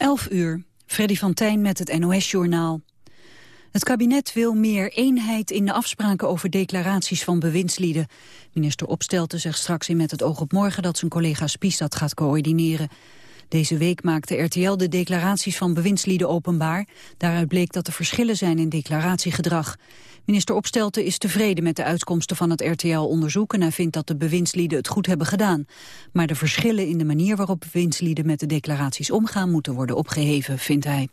11 uur, Freddy van Tijn met het NOS-journaal. Het kabinet wil meer eenheid in de afspraken over declaraties van bewindslieden. Minister Opstelten zegt straks in Met het oog op morgen dat zijn collega Spies dat gaat coördineren. Deze week maakte RTL de declaraties van bewindslieden openbaar. Daaruit bleek dat er verschillen zijn in declaratiegedrag. Minister Opstelten is tevreden met de uitkomsten van het RTL-onderzoek... en hij vindt dat de bewindslieden het goed hebben gedaan. Maar de verschillen in de manier waarop bewindslieden met de declaraties omgaan... moeten worden opgeheven, vindt hij.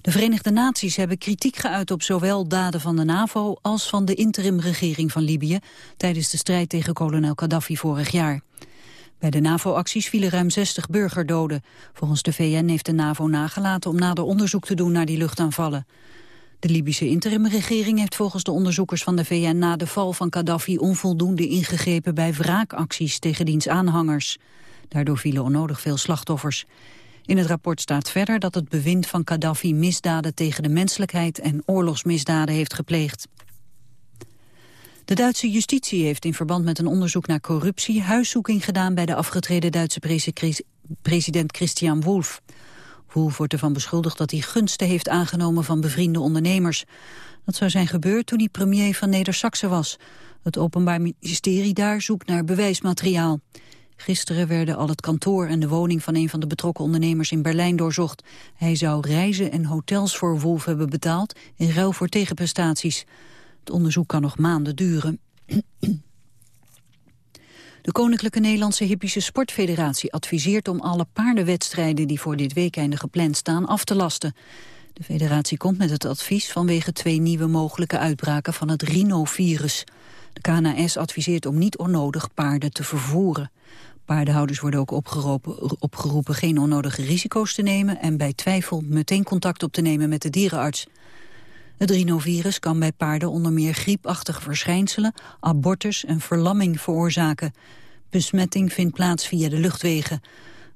De Verenigde Naties hebben kritiek geuit op zowel daden van de NAVO als van de interimregering van Libië tijdens de strijd tegen kolonel Gaddafi vorig jaar. Bij de NAVO-acties vielen ruim 60 burgerdoden. Volgens de VN heeft de NAVO nagelaten om nader onderzoek te doen naar die luchtaanvallen. De Libische interimregering heeft volgens de onderzoekers van de VN na de val van Gaddafi onvoldoende ingegrepen bij wraakacties tegen diens aanhangers. Daardoor vielen onnodig veel slachtoffers. In het rapport staat verder dat het bewind van Gaddafi misdaden tegen de menselijkheid en oorlogsmisdaden heeft gepleegd. De Duitse justitie heeft in verband met een onderzoek naar corruptie huiszoeking gedaan bij de afgetreden Duitse president Christian Wolff. Wolff wordt ervan beschuldigd dat hij gunsten heeft aangenomen van bevriende ondernemers. Dat zou zijn gebeurd toen hij premier van Neder-Saxe was. Het Openbaar Ministerie daar zoekt naar bewijsmateriaal. Gisteren werden al het kantoor en de woning van een van de betrokken ondernemers in Berlijn doorzocht. Hij zou reizen en hotels voor Wolf hebben betaald in ruil voor tegenprestaties. Het onderzoek kan nog maanden duren. De Koninklijke Nederlandse Hippische Sportfederatie adviseert om alle paardenwedstrijden die voor dit weekende gepland staan af te lasten. De federatie komt met het advies vanwege twee nieuwe mogelijke uitbraken van het rhinovirus. De KNS adviseert om niet onnodig paarden te vervoeren. Paardenhouders worden ook opgeroepen, opgeroepen geen onnodige risico's te nemen... en bij twijfel meteen contact op te nemen met de dierenarts. Het rhinovirus kan bij paarden onder meer griepachtige verschijnselen, abortus en verlamming veroorzaken. Besmetting vindt plaats via de luchtwegen.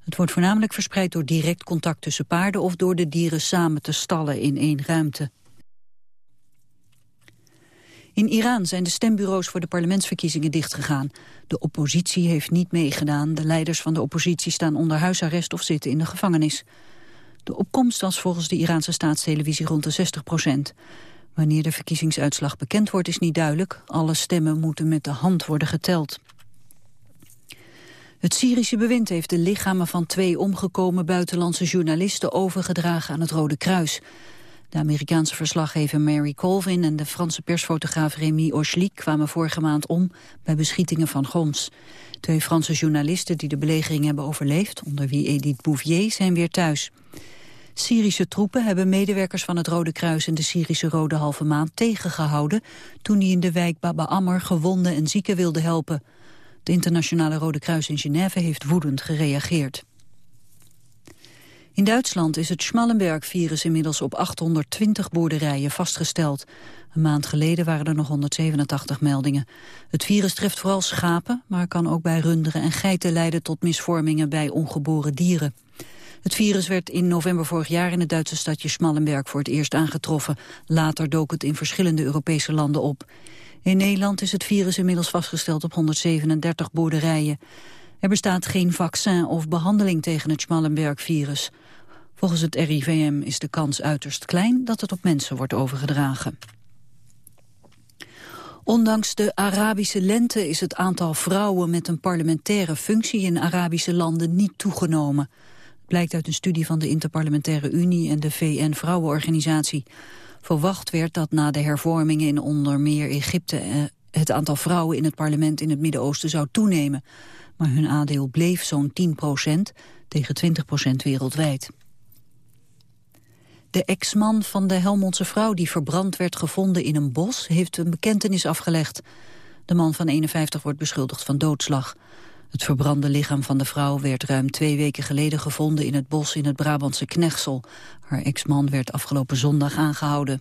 Het wordt voornamelijk verspreid door direct contact tussen paarden of door de dieren samen te stallen in één ruimte. In Iran zijn de stembureaus voor de parlementsverkiezingen dichtgegaan. De oppositie heeft niet meegedaan. De leiders van de oppositie staan onder huisarrest of zitten in de gevangenis. De opkomst was volgens de Iraanse staatstelevisie rond de 60 procent. Wanneer de verkiezingsuitslag bekend wordt is niet duidelijk. Alle stemmen moeten met de hand worden geteld. Het Syrische bewind heeft de lichamen van twee omgekomen buitenlandse journalisten overgedragen aan het Rode Kruis. De Amerikaanse verslaggever Mary Colvin en de Franse persfotograaf Rémi Ochlik kwamen vorige maand om bij beschietingen van Homs. Twee Franse journalisten die de belegering hebben overleefd, onder wie Edith Bouvier, zijn weer thuis. Syrische troepen hebben medewerkers van het Rode Kruis en de Syrische Rode Halve Maan tegengehouden toen die in de wijk Baba Ammer gewonden en zieken wilden helpen. Het internationale Rode Kruis in Genève heeft woedend gereageerd. In Duitsland is het Schmallenberg-virus inmiddels op 820 boerderijen vastgesteld. Een maand geleden waren er nog 187 meldingen. Het virus treft vooral schapen, maar kan ook bij runderen en geiten leiden tot misvormingen bij ongeboren dieren. Het virus werd in november vorig jaar in het Duitse stadje Schmallenberg voor het eerst aangetroffen. Later dook het in verschillende Europese landen op. In Nederland is het virus inmiddels vastgesteld op 137 boerderijen. Er bestaat geen vaccin of behandeling tegen het Schmallenberg-virus. Volgens het RIVM is de kans uiterst klein dat het op mensen wordt overgedragen. Ondanks de Arabische lente is het aantal vrouwen met een parlementaire functie in Arabische landen niet toegenomen. Blijkt uit een studie van de Interparlementaire Unie en de VN-vrouwenorganisatie. Verwacht werd dat na de hervormingen in onder meer Egypte eh, het aantal vrouwen in het parlement in het Midden-Oosten zou toenemen. Maar hun aandeel bleef zo'n 10 procent tegen 20 procent wereldwijd. De ex-man van de Helmondse vrouw die verbrand werd gevonden in een bos... heeft een bekentenis afgelegd. De man van 51 wordt beschuldigd van doodslag. Het verbrande lichaam van de vrouw werd ruim twee weken geleden gevonden... in het bos in het Brabantse Knechtsel. Haar ex-man werd afgelopen zondag aangehouden.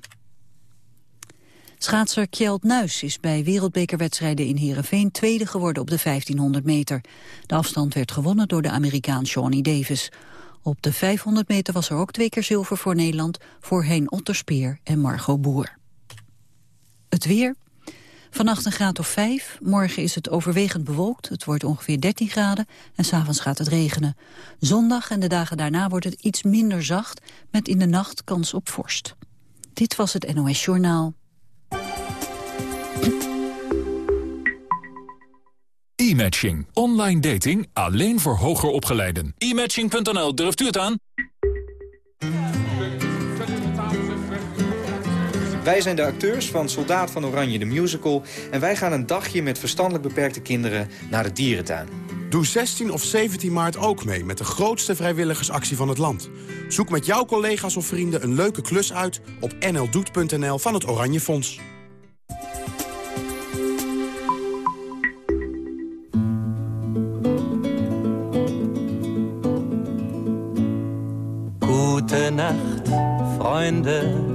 Schaatser Kjeld Nuis is bij wereldbekerwedstrijden in Heerenveen tweede geworden op de 1500 meter. De afstand werd gewonnen door de Amerikaan Shawnee Davis. Op de 500 meter was er ook twee keer zilver voor Nederland... voor Heen Otterspeer en Margot Boer. Het weer. Vannacht een graad of 5. Morgen is het overwegend bewolkt. Het wordt ongeveer 13 graden. En s'avonds gaat het regenen. Zondag en de dagen daarna wordt het iets minder zacht... met in de nacht kans op vorst. Dit was het NOS Journaal. E-matching. Online dating alleen voor hoger opgeleiden. E-matching.nl, durft u het aan? Wij zijn de acteurs van Soldaat van Oranje, de musical... en wij gaan een dagje met verstandelijk beperkte kinderen naar de dierentuin. Doe 16 of 17 maart ook mee met de grootste vrijwilligersactie van het land. Zoek met jouw collega's of vrienden een leuke klus uit op nldoet.nl van het Oranje Fonds. Gute Nacht, Freunde.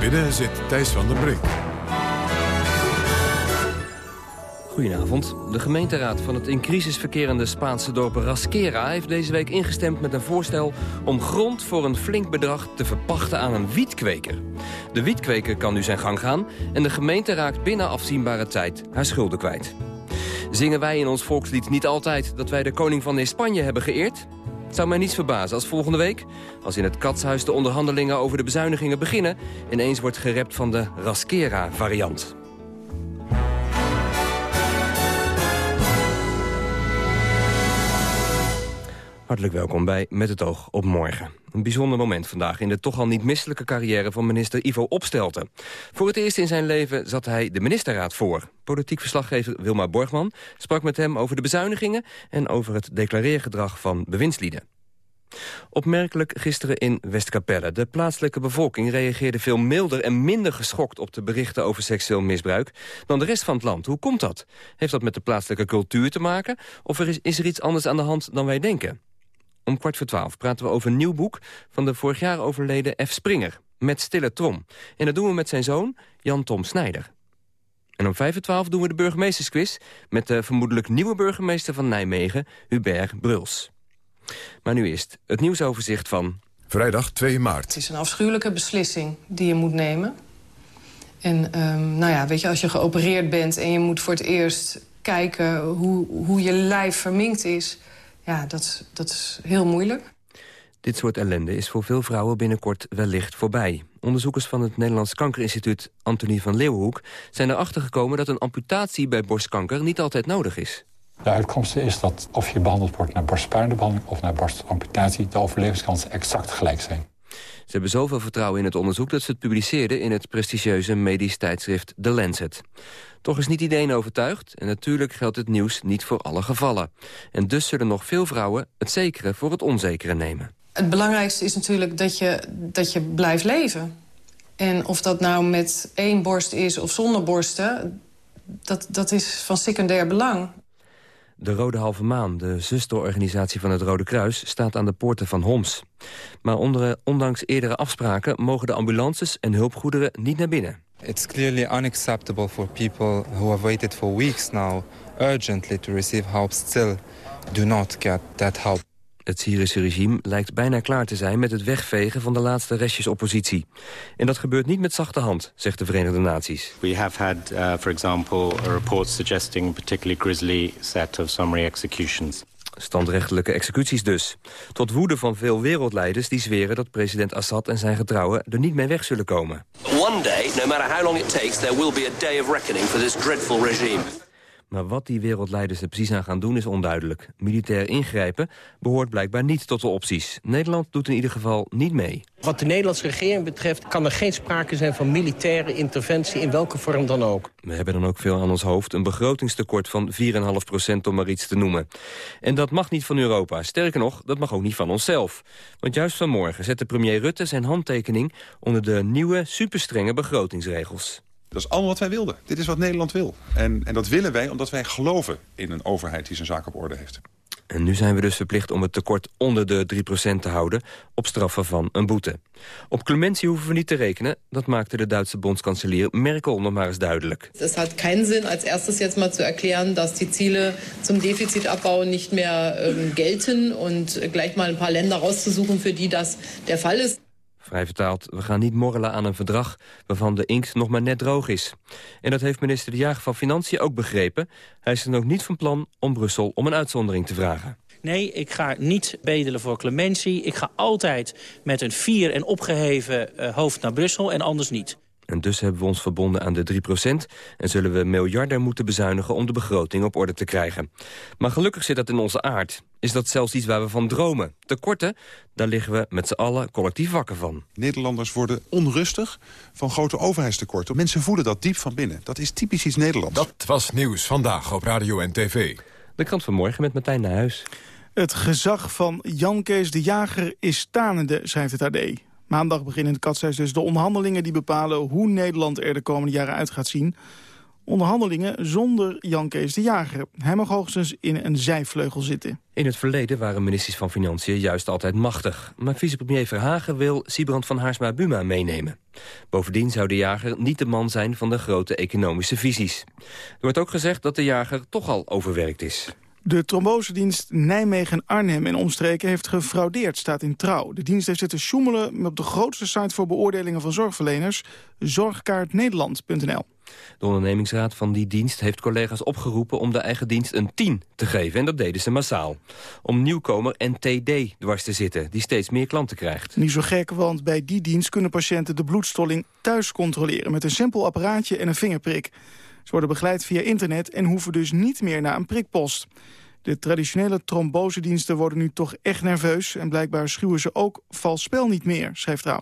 Binnen zit Thijs van den Brink. Goedenavond. De gemeenteraad van het in crisis verkerende Spaanse dorp Rasquera... heeft deze week ingestemd met een voorstel om grond voor een flink bedrag te verpachten aan een wietkweker. De wietkweker kan nu zijn gang gaan en de gemeente raakt binnen afzienbare tijd haar schulden kwijt. Zingen wij in ons volkslied niet altijd dat wij de koning van Spanje hebben geëerd? Zou mij niets verbazen als volgende week, als in het katshuis de onderhandelingen over de bezuinigingen beginnen, ineens wordt gerept van de Rasquera-variant. Hartelijk welkom bij Met het oog op morgen. Een bijzonder moment vandaag in de toch al niet misselijke carrière van minister Ivo Opstelten. Voor het eerst in zijn leven zat hij de ministerraad voor. Politiek verslaggever Wilma Borgman sprak met hem over de bezuinigingen... en over het declareergedrag van bewindslieden. Opmerkelijk gisteren in Westkapelle. De plaatselijke bevolking reageerde veel milder en minder geschokt op de berichten over seksueel misbruik dan de rest van het land. Hoe komt dat? Heeft dat met de plaatselijke cultuur te maken? Of er is, is er iets anders aan de hand dan wij denken? Om kwart voor twaalf praten we over een nieuw boek van de vorig jaar overleden F. Springer, Met Stille Trom. En dat doen we met zijn zoon Jan Tom Snijder. En om vijf voor twaalf doen we de burgemeestersquiz... met de vermoedelijk nieuwe burgemeester van Nijmegen, Hubert Bruls. Maar nu eerst het nieuwsoverzicht van... Vrijdag 2 maart. Het is een afschuwelijke beslissing die je moet nemen. En um, nou ja, weet je, als je geopereerd bent en je moet voor het eerst kijken hoe, hoe je lijf verminkt is ja, dat, dat is heel moeilijk. Dit soort ellende is voor veel vrouwen binnenkort wellicht voorbij. Onderzoekers van het Nederlands Kankerinstituut Antonie van Leeuwenhoek... zijn erachter gekomen dat een amputatie bij borstkanker niet altijd nodig is. De uitkomst is dat of je behandeld wordt naar borstpuinbehandeling of naar borstamputatie... de overlevingskansen exact gelijk zijn. Ze hebben zoveel vertrouwen in het onderzoek dat ze het publiceerden... in het prestigieuze medisch tijdschrift The Lancet. Toch is niet iedereen overtuigd en natuurlijk geldt het nieuws niet voor alle gevallen. En dus zullen nog veel vrouwen het zekere voor het onzekere nemen. Het belangrijkste is natuurlijk dat je, dat je blijft leven. En of dat nou met één borst is of zonder borsten... dat, dat is van secundair belang. De Rode Halve Maan, de zusterorganisatie van het Rode Kruis... staat aan de poorten van Homs. Maar onder, ondanks eerdere afspraken... mogen de ambulances en hulpgoederen niet naar binnen. It's clearly unacceptable for people who have waited for weeks now... urgently to receive help still do not get that help. Het Syrische regime lijkt bijna klaar te zijn met het wegvegen van de laatste restjes oppositie. En dat gebeurt niet met zachte hand, zegt de Verenigde Naties. We have had, uh, for example, a report suggesting a particularly grisly set of summary executions. Standrechtelijke executies dus. Tot woede van veel wereldleiders die zweren dat president Assad en zijn getrouwen er niet mee weg zullen komen. One day, no matter how long it takes, there will be a day of reckoning for this dreadful regime. Maar wat die wereldleiders er precies aan gaan doen is onduidelijk. Militair ingrijpen behoort blijkbaar niet tot de opties. Nederland doet in ieder geval niet mee. Wat de Nederlandse regering betreft kan er geen sprake zijn van militaire interventie in welke vorm dan ook. We hebben dan ook veel aan ons hoofd. Een begrotingstekort van 4,5 procent om maar iets te noemen. En dat mag niet van Europa. Sterker nog, dat mag ook niet van onszelf. Want juist vanmorgen zette premier Rutte zijn handtekening onder de nieuwe superstrenge begrotingsregels. Dat is allemaal wat wij wilden. Dit is wat Nederland wil. En, en dat willen wij omdat wij geloven in een overheid die zijn zaak op orde heeft. En nu zijn we dus verplicht om het tekort onder de 3% te houden... op straffen van een boete. Op clementie hoeven we niet te rekenen. Dat maakte de Duitse bondskanselier Merkel nog maar eens duidelijk. Het hat keinen Sinn, als erstes jetzt mal zu erklären... dass die Ziele zum Defizitabbau nicht mehr ähm, gelten... und gleich mal ein paar Länder rauszusuchen, für die das der Fall ist. Vrij vertaald, we gaan niet morrelen aan een verdrag waarvan de inkt nog maar net droog is. En dat heeft minister De Jager van Financiën ook begrepen. Hij is dan ook niet van plan om Brussel om een uitzondering te vragen. Nee, ik ga niet bedelen voor clementie. Ik ga altijd met een fier en opgeheven uh, hoofd naar Brussel en anders niet. En dus hebben we ons verbonden aan de 3% en zullen we miljarden moeten bezuinigen om de begroting op orde te krijgen. Maar gelukkig zit dat in onze aard. Is dat zelfs iets waar we van dromen. Tekorten, daar liggen we met z'n allen collectief wakker van. Nederlanders worden onrustig van grote overheidstekorten. Mensen voelen dat diep van binnen. Dat is typisch iets Nederlands. Dat was nieuws vandaag op Radio en TV. De krant van morgen met Martijn naar huis. Het gezag van Jan Kees de Jager is stanende, schrijft het AD. Maandag beginnen in het Katshuis dus de onderhandelingen die bepalen hoe Nederland er de komende jaren uit gaat zien. Onderhandelingen zonder Jan Kees de Jager. Hij mag hoogstens in een zijvleugel zitten. In het verleden waren ministers van Financiën juist altijd machtig. Maar vicepremier Verhagen wil Siebrand van Haarsma-Buma meenemen. Bovendien zou de jager niet de man zijn van de grote economische visies. Er wordt ook gezegd dat de jager toch al overwerkt is. De trombosedienst Nijmegen-Arnhem en omstreken heeft gefraudeerd, staat in Trouw. De dienst heeft zitten sjoemelen op de grootste site voor beoordelingen van zorgverleners, zorgkaartnederland.nl. De ondernemingsraad van die dienst heeft collega's opgeroepen om de eigen dienst een 10 te geven. En dat deden ze massaal. Om nieuwkomer NTD dwars te zitten, die steeds meer klanten krijgt. Niet zo gek, want bij die dienst kunnen patiënten de bloedstolling thuis controleren... met een simpel apparaatje en een vingerprik. Ze worden begeleid via internet en hoeven dus niet meer naar een prikpost. De traditionele trombosediensten worden nu toch echt nerveus... en blijkbaar schuwen ze ook vals spel niet meer, schrijft Trouw.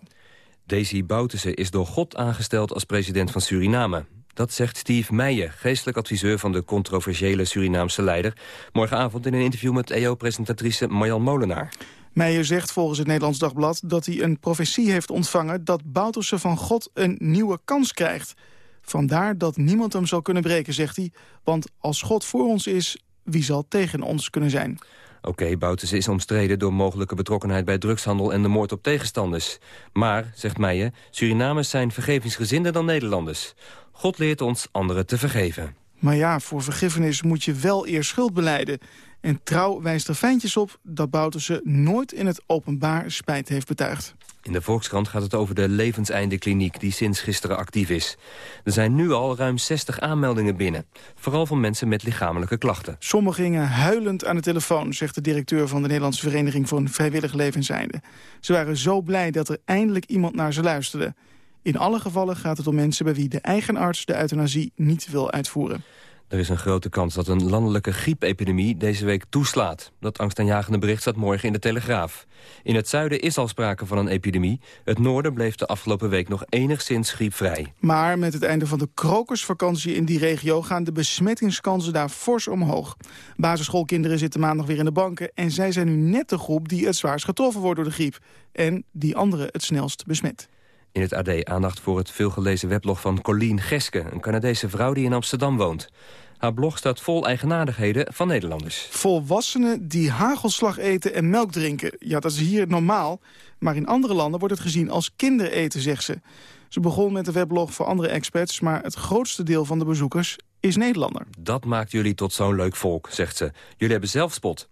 Daisy Bouterse is door God aangesteld als president van Suriname. Dat zegt Steve Meijer, geestelijk adviseur van de controversiële Surinaamse leider... morgenavond in een interview met EO-presentatrice Marjan Molenaar. Meijer zegt volgens het Nederlands Dagblad dat hij een profetie heeft ontvangen... dat Bouterse van God een nieuwe kans krijgt. Vandaar dat niemand hem zal kunnen breken, zegt hij. Want als God voor ons is, wie zal tegen ons kunnen zijn? Oké, okay, Boutens is omstreden door mogelijke betrokkenheid bij drugshandel en de moord op tegenstanders. Maar, zegt Meijer, Surinamers zijn vergevingsgezinder dan Nederlanders. God leert ons anderen te vergeven. Maar ja, voor vergiffenis moet je wel eerst schuld beleiden. En trouw wijst er fijntjes op dat Bouterse nooit in het openbaar spijt heeft betuigd. In de Volkskrant gaat het over de levenseindekliniek die sinds gisteren actief is. Er zijn nu al ruim 60 aanmeldingen binnen. Vooral van mensen met lichamelijke klachten. Sommigen gingen huilend aan de telefoon, zegt de directeur van de Nederlandse Vereniging voor een Vrijwillig Levenseinde. Ze waren zo blij dat er eindelijk iemand naar ze luisterde. In alle gevallen gaat het om mensen bij wie de eigen arts de euthanasie niet wil uitvoeren. Er is een grote kans dat een landelijke griepepidemie deze week toeslaat. Dat angstaanjagende bericht staat morgen in de Telegraaf. In het zuiden is al sprake van een epidemie. Het noorden bleef de afgelopen week nog enigszins griepvrij. Maar met het einde van de krokusvakantie in die regio... gaan de besmettingskansen daar fors omhoog. Basisschoolkinderen zitten maandag weer in de banken... en zij zijn nu net de groep die het zwaarst getroffen wordt door de griep. En die anderen het snelst besmet. In het AD aandacht voor het veelgelezen weblog van Colleen Geske... een Canadese vrouw die in Amsterdam woont. Haar blog staat vol eigenaardigheden van Nederlanders. Volwassenen die hagelslag eten en melk drinken. Ja, dat is hier normaal. Maar in andere landen wordt het gezien als kindereten, zegt ze. Ze begon met een weblog voor andere experts... maar het grootste deel van de bezoekers is Nederlander. Dat maakt jullie tot zo'n leuk volk, zegt ze. Jullie hebben zelfspot.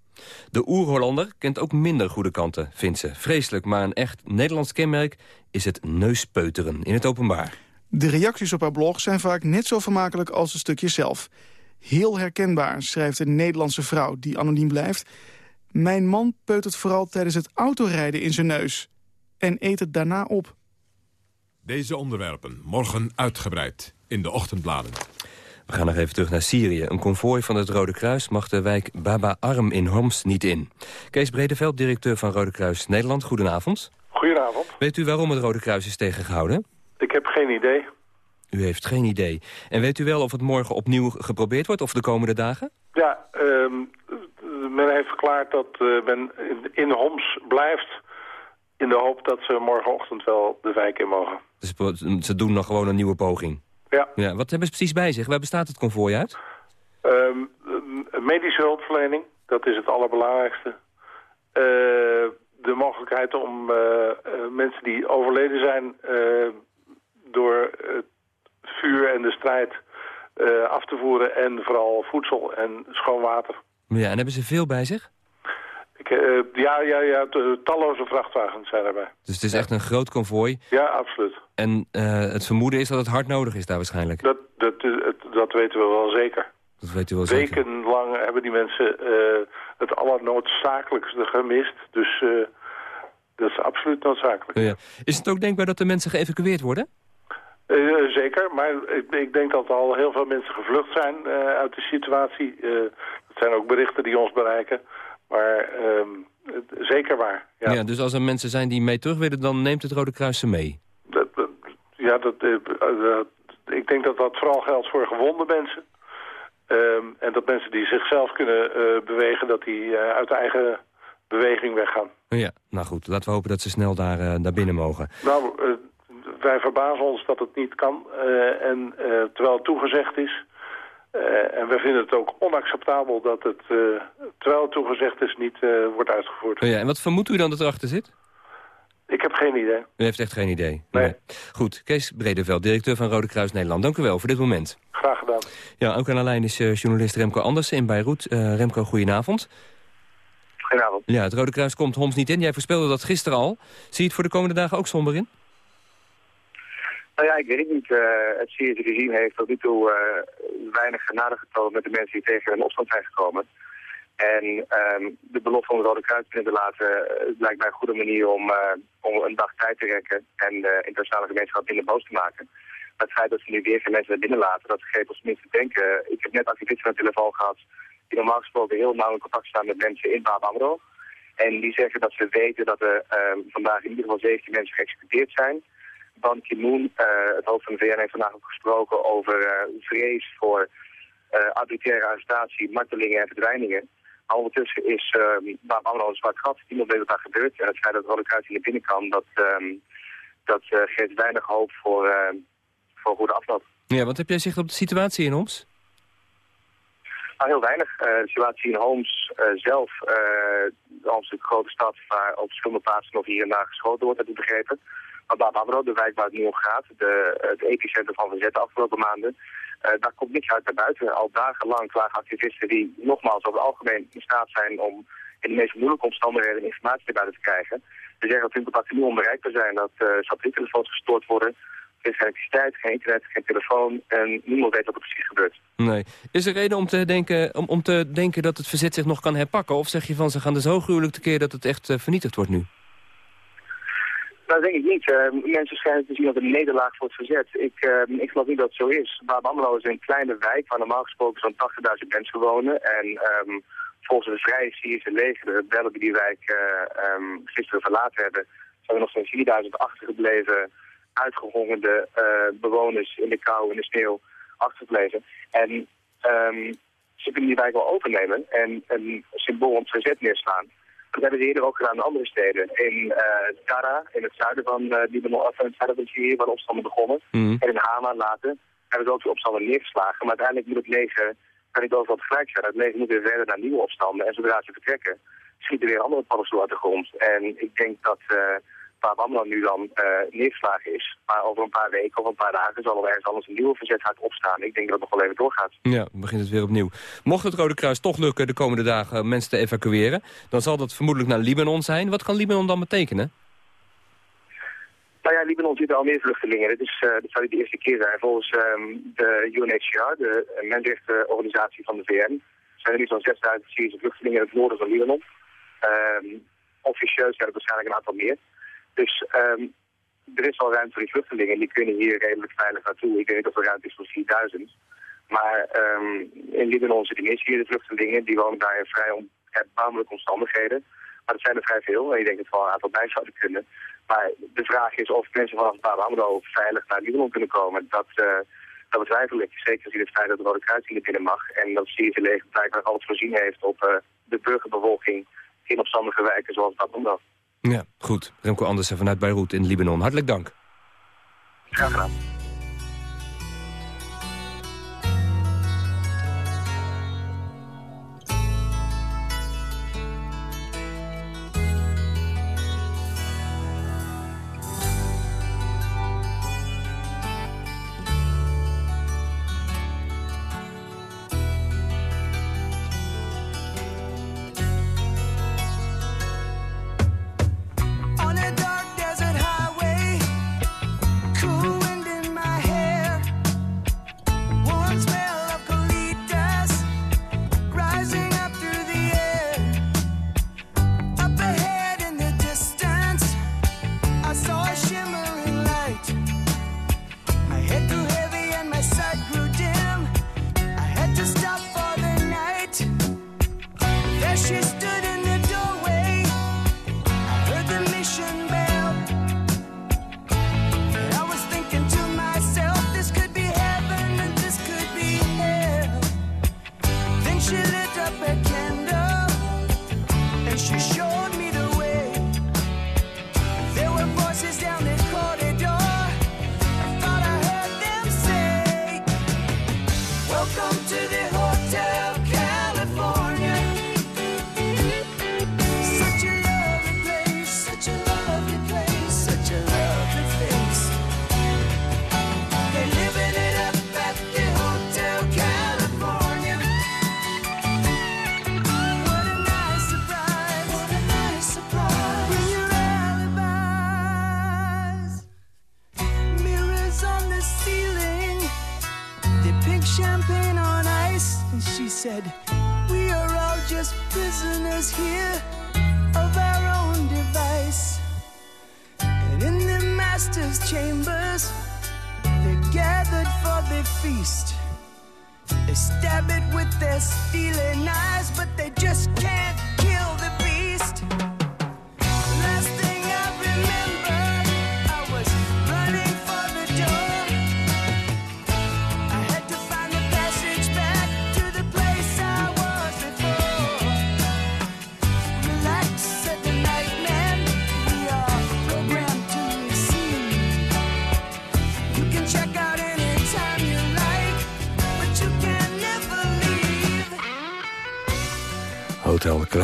De oer-Hollander kent ook minder goede kanten, vindt ze. Vreselijk, maar een echt Nederlands kenmerk is het neuspeuteren in het openbaar. De reacties op haar blog zijn vaak net zo vermakelijk als het stukje zelf. Heel herkenbaar, schrijft een Nederlandse vrouw die anoniem blijft. Mijn man peutert vooral tijdens het autorijden in zijn neus. En eet het daarna op. Deze onderwerpen morgen uitgebreid in de ochtendbladen. We gaan nog even terug naar Syrië. Een konvooi van het Rode Kruis mag de wijk Baba Arm in Homs niet in. Kees Bredeveld, directeur van Rode Kruis Nederland. Goedenavond. Goedenavond. Weet u waarom het Rode Kruis is tegengehouden? Ik heb geen idee. U heeft geen idee. En weet u wel of het morgen opnieuw geprobeerd wordt of de komende dagen? Ja, ehm, men heeft verklaard dat uh, men in Homs blijft... in de hoop dat ze morgenochtend wel de wijk in mogen. Dus ze doen nog gewoon een nieuwe poging? Ja. ja. Wat hebben ze precies bij zich? Waar bestaat het konvooi uit? Ehm, medische hulpverlening, dat is het allerbelangrijkste. Eh, de mogelijkheid om eh, eh, mensen die overleden zijn eh, door het vuur en de strijd af te voeren. En vooral voedsel en schoon water. Ja, en hebben ze veel bij zich? Ik, ja, ja, ja, talloze vrachtwagens zijn erbij. Dus het is echt een groot konvooi. Ja, absoluut. En het vermoeden is dat het hard nodig is daar waarschijnlijk. Dat, dat, dat weten we wel zeker. Dat weet u wel zeker. Wekenlang hebben die mensen eh, het allernoodzakelijkste gemist. Dus dat is absoluut noodzakelijk. Ja. Is het ook denkbaar dat de mensen geëvacueerd worden? Eh, zeker, maar ik, ik denk dat al heel veel mensen gevlucht zijn eh, uit de situatie. Eh, dat zijn ook berichten die ons bereiken. Maar ehm, zeker waar. Ja. Ja, dus als er mensen zijn die mee terug willen, dan neemt het Rode Kruis ze mee. dat, dat- ja dat, eh, eh, ik denk dat dat vooral geldt voor gewonde mensen. Ehm, en dat mensen die zichzelf kunnen eh, bewegen, dat die eh, uit eigen beweging weggaan. Ja, nou goed, laten we hopen dat ze snel daar, daar binnen mogen. Nou, eh, wij verbazen ons dat het niet kan. eh, en terwijl het toegezegd is. en wij vinden het ook onacceptabel dat het, terwijl het toegezegd is, niet wordt uitgevoerd. Ja, en wat vermoedt u dan dat erachter zit? Ik heb geen idee. U heeft echt geen idee. Nee. Goed, Kees Bredeveld, directeur van Rode Kruis Nederland. Dank u wel voor dit moment. Graag gedaan. Ja, ook aan de lijn is journalist Remco Andersen in Beirut. Remco, goedenavond. Goedenavond. Ja, het Rode Kruis komt Homs niet in. Jij voorspelde dat gisteren al. Zie je het voor de komende dagen ook somber in? Nou ja, ik weet het niet. Eh, het Syrische regime heeft tot nu toe eh, weinig genade getoond met de mensen die tegen hun opstand zijn gekomen. En ehm, de belofte om het Rode Kruis binnen te laten eh, lijkt mij een goede manier om, om een dag tijd te rekken en de internationale gemeenschap minder boos te maken. Maar het feit dat ze nu weer geen mensen naar binnen laten, dat geeft ons minstens te denken. Ik heb net activisten aan de telefoon gehad normaal gesproken heel nauw in contact staan met mensen in Bab Amro. En die zeggen dat ze weten dat er ehm, vandaag in ieder geval 17 mensen geëxecuteerd zijn. Ban Ki-moon, eh, het hoofd van de VN, heeft vandaag ook gesproken over eh, vrees voor eh arbitraire arrestatie, martelingen en verdwijningen. Maar ondertussen is uh, Bab Amro een zwart gat. Niemand weet wat daar gebeurt. En het feit dat het Rode Kruis niet naar binnen kan, dat, ehm, dat geeft weinig hoop voor, voor goede afloop. Ja, wat heb jij zicht op de situatie in Homs? Nou, heel weinig. Eh, de situatie in Homs eh, zelf, uh, Homs is een grote stad waar op verschillende plaatsen nog hier en daar geschoten wordt, heb ik begrepen. Maar Bab Amro, de wijk waar het nu om gaat, de, het epicentrum van verzet de afgelopen maanden, daar komt niks uit naar buiten. Al dagenlang klagen activisten die nogmaals over het algemeen in staat zijn om in de meest moeilijke omstandigheden informatie naar buiten te krijgen. Ze zeggen dat hun contacten nu onbereikbaar zijn, dat satelliettelefoons gestoord worden. Er is geen elektriciteit, geen internet, geen telefoon en niemand weet wat er precies gebeurt. Nee. Is er reden om te, denken, om, om te denken dat het verzet zich nog kan herpakken? Of zeg je van ze gaan er zo gruwelijk tekeer dat het echt uh, vernietigd wordt nu? Nou, dat denk ik niet. Uh, mensen schijnen te zien dat een nederlaag wordt verzet. Ik, uh, ik geloof niet dat het zo is. Bab is een kleine wijk waar normaal gesproken zo'n 80.000 mensen wonen. En um, volgens het Vrije Syrische leger, de rebellen die die wijk uh, um, gisteren verlaten hebben, zijn er nog zo'n 4000 achtergebleven, uitgehongerde bewoners in de kou, in de sneeuw, achtergebleven. En um, ze kunnen die wijk wel overnemen en een symbool om het verzet neerslaan. Dat hebben ze eerder ook gedaan in andere steden. In uh, Tara, in het zuiden van uh, Libanon, of in het zuiden van Syrië, waar de opstanden begonnen. Mm. En in Hama later hebben ze ook de opstanden neergeslagen. Maar uiteindelijk moet het leger, kan niet overal tegelijk zijn. Het leger moet weer verder naar nieuwe opstanden. En zodra ze vertrekken, schieten weer andere paddenstoelen uit de grond. En ik denk dat uh, Amro nu dan uh, neergeslagen is. Maar over een paar weken of een paar dagen zal er ergens anders een nieuwe verzet uit opstaan. Ik denk dat het nog wel even doorgaat. Ja, begint het weer opnieuw. Mocht het Rode Kruis toch lukken de komende dagen mensen te evacueren... dan zal dat vermoedelijk naar Libanon zijn. Wat kan Libanon dan betekenen? Nou ja, Libanon zitten al meer vluchtelingen. Dit, is, uh, dit zou niet de eerste keer zijn. Volgens um, de UNHCR, de mensenrechtenorganisatie van de VN... zijn er nu zo'n 6000 Syrische vluchtelingen in het noorden van Libanon. Um, officieus zijn er waarschijnlijk een aantal meer. Dus um, er is al ruimte voor die vluchtelingen. Die kunnen hier redelijk veilig naartoe. Ik weet niet of er ruimte is voor 4000. Maar um, in Libanon zitten meer hier de vluchtelingen. Die wonen daar in vrij erbarmelijke omstandigheden. Maar dat zijn er vrij veel. En ik denk dat er wel een aantal bij zouden kunnen. Maar de vraag is of mensen vanaf Bab Amro veilig naar Libanon kunnen komen. Dat, uh, dat betwijfel ik. Zeker gezien het feit dat de Rode Kruis niet binnen mag. En dat Syrische leger blijkbaar alles voorzien heeft op uh, de burgerbevolking in opstandige wijken zoals Bab Amro. Ja, goed. Remco Andersen vanuit Beirut in Libanon. Hartelijk dank. Graag gedaan.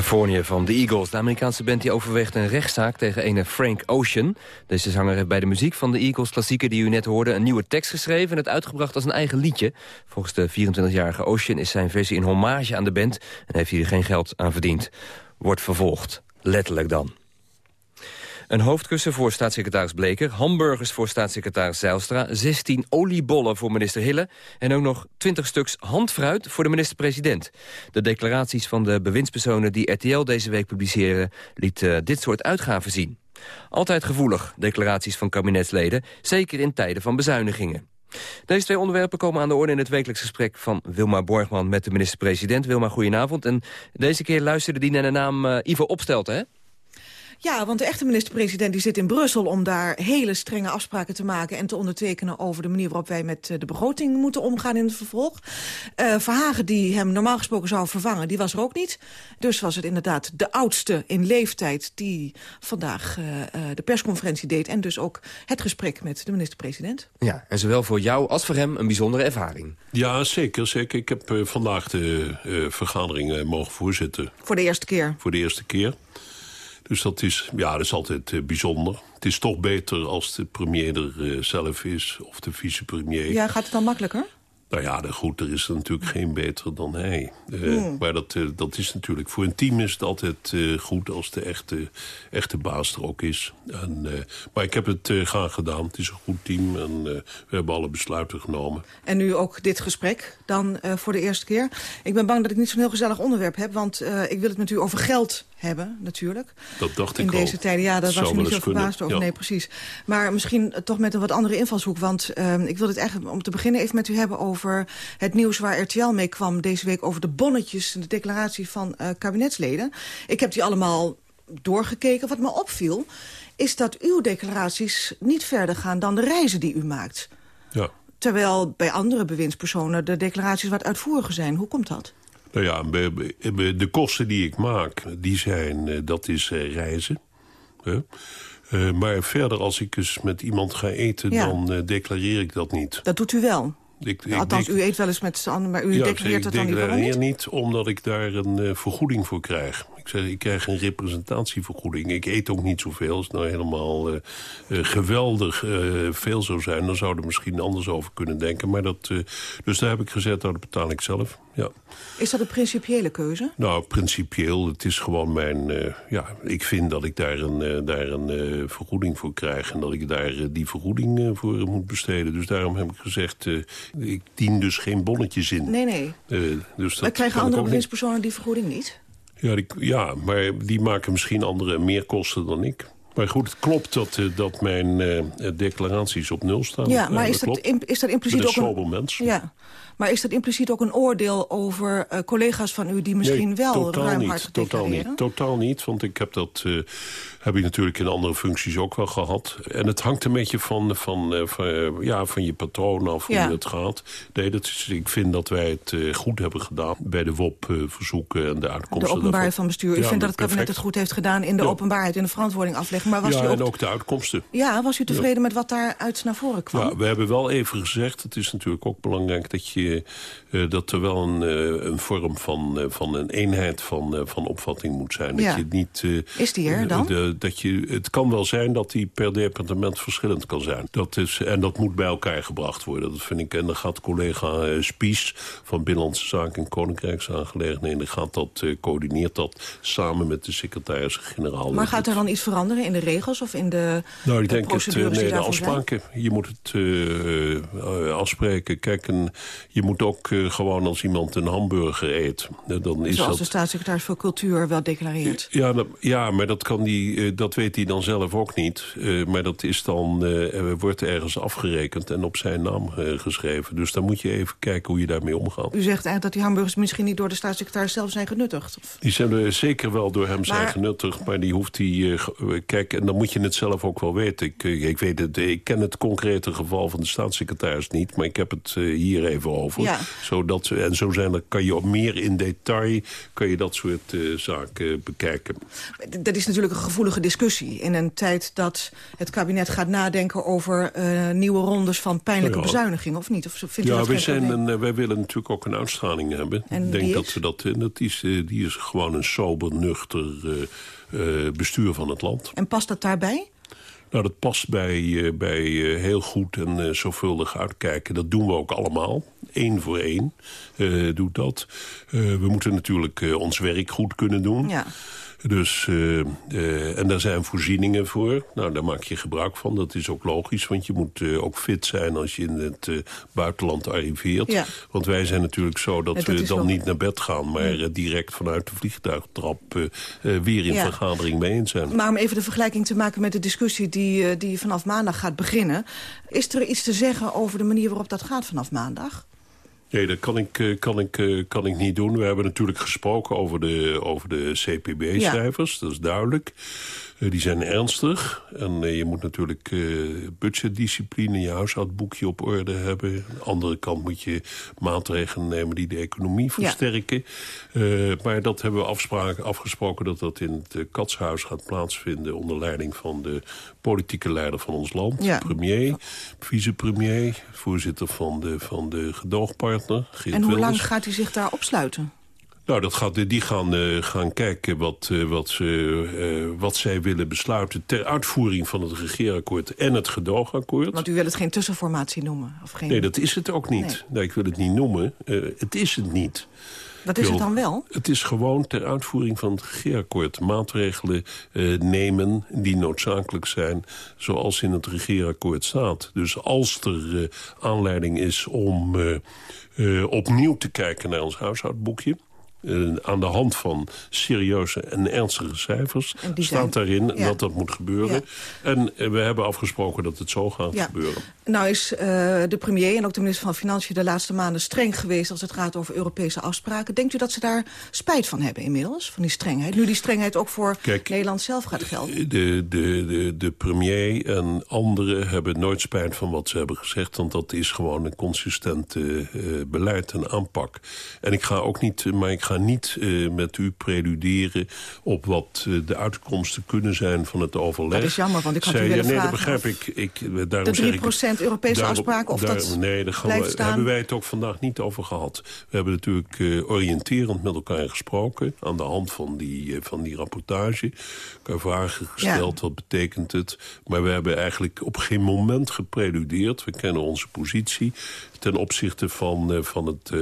Californië van de Eagles. De Amerikaanse band die overweegt een rechtszaak tegen ene Frank Ocean. Deze zanger heeft bij de muziek van de Eagles klassieker die u net hoorde... een nieuwe tekst geschreven en het uitgebracht als een eigen liedje. Volgens de 24-jarige Ocean is zijn versie een hommage aan de band... en heeft hij er geen geld aan verdiend. Wordt vervolgd. Letterlijk dan. Een hoofdkussen voor staatssecretaris Bleker... hamburgers voor staatssecretaris Zijlstra... 16 oliebollen voor minister Hille... en ook nog 20 stuks handfruit voor de minister-president. De declaraties van de bewindspersonen die RTL deze week publiceren... liet uh, dit soort uitgaven zien. Altijd gevoelig, declaraties van kabinetsleden... zeker in tijden van bezuinigingen. Deze twee onderwerpen komen aan de orde in het wekelijks gesprek van Wilma Borgman met de minister-president. Wilma, goedenavond. En deze keer luisterde die naar de naam uh, Ivo Opstelten, hè? Ja, want de echte minister-president die zit in Brussel... om daar hele strenge afspraken te maken en te ondertekenen... over de manier waarop wij met eh, de begroting moeten omgaan in het vervolg. Uh, Verhagen, die hem normaal gesproken zou vervangen, die was er ook niet. Dus was het inderdaad de oudste in leeftijd... die vandaag uh, de persconferentie deed... en dus ook het gesprek met de minister-president. Ja, en zowel voor jou als voor hem een bijzondere ervaring. Ja, zeker. zeker. Ik heb uh, vandaag de vergadering mogen voorzitten. Voor de eerste keer? Voor de eerste keer. Dus dat is, ja, dat is altijd uh, bijzonder. Het is toch beter als de premier er uh, zelf is, of de vicepremier. Ja, gaat het dan makkelijker? Nou ja, goed, er is er natuurlijk geen beter dan hij. Uh, hmm. Maar dat, uh, dat is natuurlijk... Voor een team is het altijd uh, goed als de echte, echte baas er ook is. En, maar ik heb het graag gedaan. Het is een goed team en we hebben alle besluiten genomen. En nu ook dit gesprek dan voor de eerste keer. Ik ben bang dat ik niet zo'n heel gezellig onderwerp heb... want ik wil het met u over geld hebben, natuurlijk. Dat dacht ik In deze al. tijden, ja, daar was u niet zo verbaasd over. Ja. Nee, precies. Maar misschien toch met een wat andere invalshoek. Want uh, ik wil het eigenlijk om te beginnen even met u hebben over het nieuws waar RTL mee kwam deze week... over de bonnetjes en de declaratie van uh, kabinetsleden. Ik heb die allemaal doorgekeken. Wat me opviel, is dat uw declaraties niet verder gaan dan de reizen die u maakt. Ja. Terwijl bij andere bewindspersonen de declaraties wat uitvoeriger zijn. Hoe komt dat? Nou ja, de kosten die ik maak, die zijn, dat is reizen. Uh, maar verder, als ik eens met iemand ga eten, ja. dan uh, declareer ik dat niet. Dat doet u wel? Ik, ik Althans, u eet wel eens met z'n maar u ja, declareert het dan niet waarom niet? niet, omdat ik daar een uh, vergoeding voor krijg. Ik zeg, ik krijg een representatievergoeding. Ik eet ook niet zoveel. Als het nou helemaal uh, uh, geweldig uh, veel zou zijn... dan zouden we misschien anders over kunnen denken. Maar dat, dus daar heb ik gezet, nou, dat betaal ik zelf. Ja. Is dat een principiële keuze? Nou, principieel. Het is gewoon mijn... ja, ik vind dat ik daar een, daar een vergoeding voor krijg... en dat ik daar die vergoeding voor moet besteden. Dus daarom heb ik gezegd... ik dien dus geen bonnetjes in. Nee, nee. dus dat maar krijgen andere bewindspersonen die vergoeding niet? Ja, die, ja, maar die maken misschien andere meer kosten dan ik. Maar goed, het klopt dat, uh, dat mijn uh, declaraties op nul staan. Ja, maar is, dat, in, is dat impliciet ook een... mens. Ja, maar is dat impliciet ook een oordeel over uh, collega's van u... die misschien nee, wel totaal ruimhartig niet, totaal niet, totaal niet, want ik heb dat... heb ik natuurlijk in andere functies ook wel gehad. En het hangt een beetje van, van, van ja, van je patroon af, hoe ja. het gaat. Nee, dat is, ik vind dat wij het goed hebben gedaan bij de WOP-verzoeken en de uitkomsten. De openbaarheid van bestuur. U ja, vindt dat het kabinet het goed heeft gedaan in de ja. openbaarheid... en de verantwoording afleggen. Maar was ja, u ook... en ook de uitkomsten. Ja, was u tevreden met wat daaruit naar voren kwam? Ja, we hebben wel even gezegd, het is natuurlijk ook belangrijk... dat, je, uh, dat er wel een, uh, een vorm van, uh, van een eenheid van, van opvatting moet zijn. Ja. Dat je niet, is die er dan? De, dat je, het kan wel zijn dat die per departement verschillend kan zijn. Dat is, en dat moet bij elkaar gebracht worden. Dat vind ik, en dan gaat collega Spies van Binnenlandse Zaken en Koninkrijksaangelegenheden... gaat dat, coördineert dat samen met de secretaris-generaal. Maar gaat er dan iets veranderen in de regels of in de Nou, ik denk het, nee, de afspraken. Zijn? Je moet het uh, afspreken. Kijk, en je moet ook gewoon als iemand een hamburger eet. dan is Zoals dat... de staatssecretaris voor Cultuur wel declareert. Ja, dat, ja maar dat, kan die, dat weet hij dan zelf ook niet. maar dat is dan, wordt ergens afgerekend en op zijn naam geschreven. Dus dan moet je even kijken hoe je daarmee omgaat. U zegt eigenlijk dat die hamburgers misschien niet door de staatssecretaris zelf zijn genuttigd? Of? Die zijn zeker wel door hem maar... zijn genuttigd, maar die hoeft hij... kijk, en dan moet je het zelf ook wel weten. Ik, ik, weet het, ik ken het concrete geval van de staatssecretaris niet... maar ik heb het hier even over. Ja. Zodat, en zo zijn er, kan je op meer in detail kan je dat soort uh, zaken bekijken. Dat is natuurlijk een gevoelige discussie. In een tijd dat het kabinet gaat nadenken over uh, nieuwe rondes van pijnlijke ja. bezuinigingen, of niet? Of vindt ja, wij, zijn een, wij willen natuurlijk ook een uitstraling hebben. En Ik denk dat we dat, dat is, die is gewoon een sober, nuchter bestuur van het land. En past dat daarbij? Nou, dat past bij, uh, bij uh, heel goed en uh, zorgvuldig uitkijken. Dat doen we ook allemaal. Eén voor één doet dat. we moeten natuurlijk ons werk goed kunnen doen. Ja. Dus, uh, uh, en daar zijn voorzieningen voor. Nou, daar maak je gebruik van. Dat is ook logisch, want je moet uh, ook fit zijn als je in het buitenland arriveert. Ja. Want wij zijn natuurlijk zo dat, Ja, dat we dan wel- niet naar bed gaan... maar direct vanuit de vliegtuigtrap weer in Ja. vergadering mee eens zijn. Maar om even de vergelijking te maken met de discussie die, eh, die vanaf maandag gaat beginnen. Is er iets te zeggen over de manier waarop dat gaat vanaf maandag? Nee, dat kan ik, eh, kan, ik, eh, kan ik niet doen. We hebben natuurlijk gesproken over de, over de CPB-cijfers. Dat is duidelijk. Eh, die zijn ernstig. En eh, je moet natuurlijk eh, budgetdiscipline, je huishoudboekje op orde hebben. Aan de andere kant moet je maatregelen nemen die de economie versterken. Maar dat hebben we afspraken, afgesproken dat dat in het Katshuis gaat plaatsvinden... onder leiding van de politieke leider van ons land. Ja. Premier, vicepremier, voorzitter van de, van de gedoogpartner. Geert en hoe Wilders. lang gaat u zich daar opsluiten? Nou, dat gaat, die gaan, eh, gaan kijken wat, eh, wat, ze, eh, wat zij willen besluiten... ter uitvoering van het regeerakkoord en het gedoogakkoord. Want u wil het geen tussenformatie noemen? Of geen... Nee, dat is het ook niet. Nee. Nee. ik wil het niet noemen. Het is het niet. Wat is het dan wel? Het is gewoon ter uitvoering van het regeerakkoord. Maatregelen nemen die noodzakelijk zijn zoals in het regeerakkoord staat. Dus als er aanleiding is om opnieuw te kijken naar ons huishoudboekje... eh, aan de hand van serieuze en ernstige cijfers En staat daarin ja. dat dat moet gebeuren. En eh, we hebben afgesproken dat het zo gaat gebeuren. Nou is eh, de premier en ook de minister van Financiën de laatste maanden streng geweest als het gaat over Europese afspraken. Denkt u dat ze daar spijt van hebben inmiddels, van die strengheid? Nu die strengheid ook voor Kijk, Nederland zelf gaat gelden. De, de, de, de premier en anderen hebben nooit spijt van wat ze hebben gezegd... want dat is gewoon een consistent eh, eh, beleid en aanpak. En ik ga ook niet, maar ik ga niet eh, met u preluderen... op wat eh, de uitkomsten kunnen zijn van het overleg. Dat is jammer, want ik had u willen Nee, dat vragen begrijp of ik. ik eh, daarom de zeg ik- 3% Europese afspraken, of daar- dat Nee, daar gaan blijft we, hebben wij het ook vandaag niet over gehad. We hebben natuurlijk eh, oriënterend met elkaar gesproken... aan de hand van die, eh, van die rapportage. Elkaar vragen gesteld, wat betekent het? Maar we hebben eigenlijk op geen moment gepreludeerd. We kennen onze positie ten opzichte van, eh, van het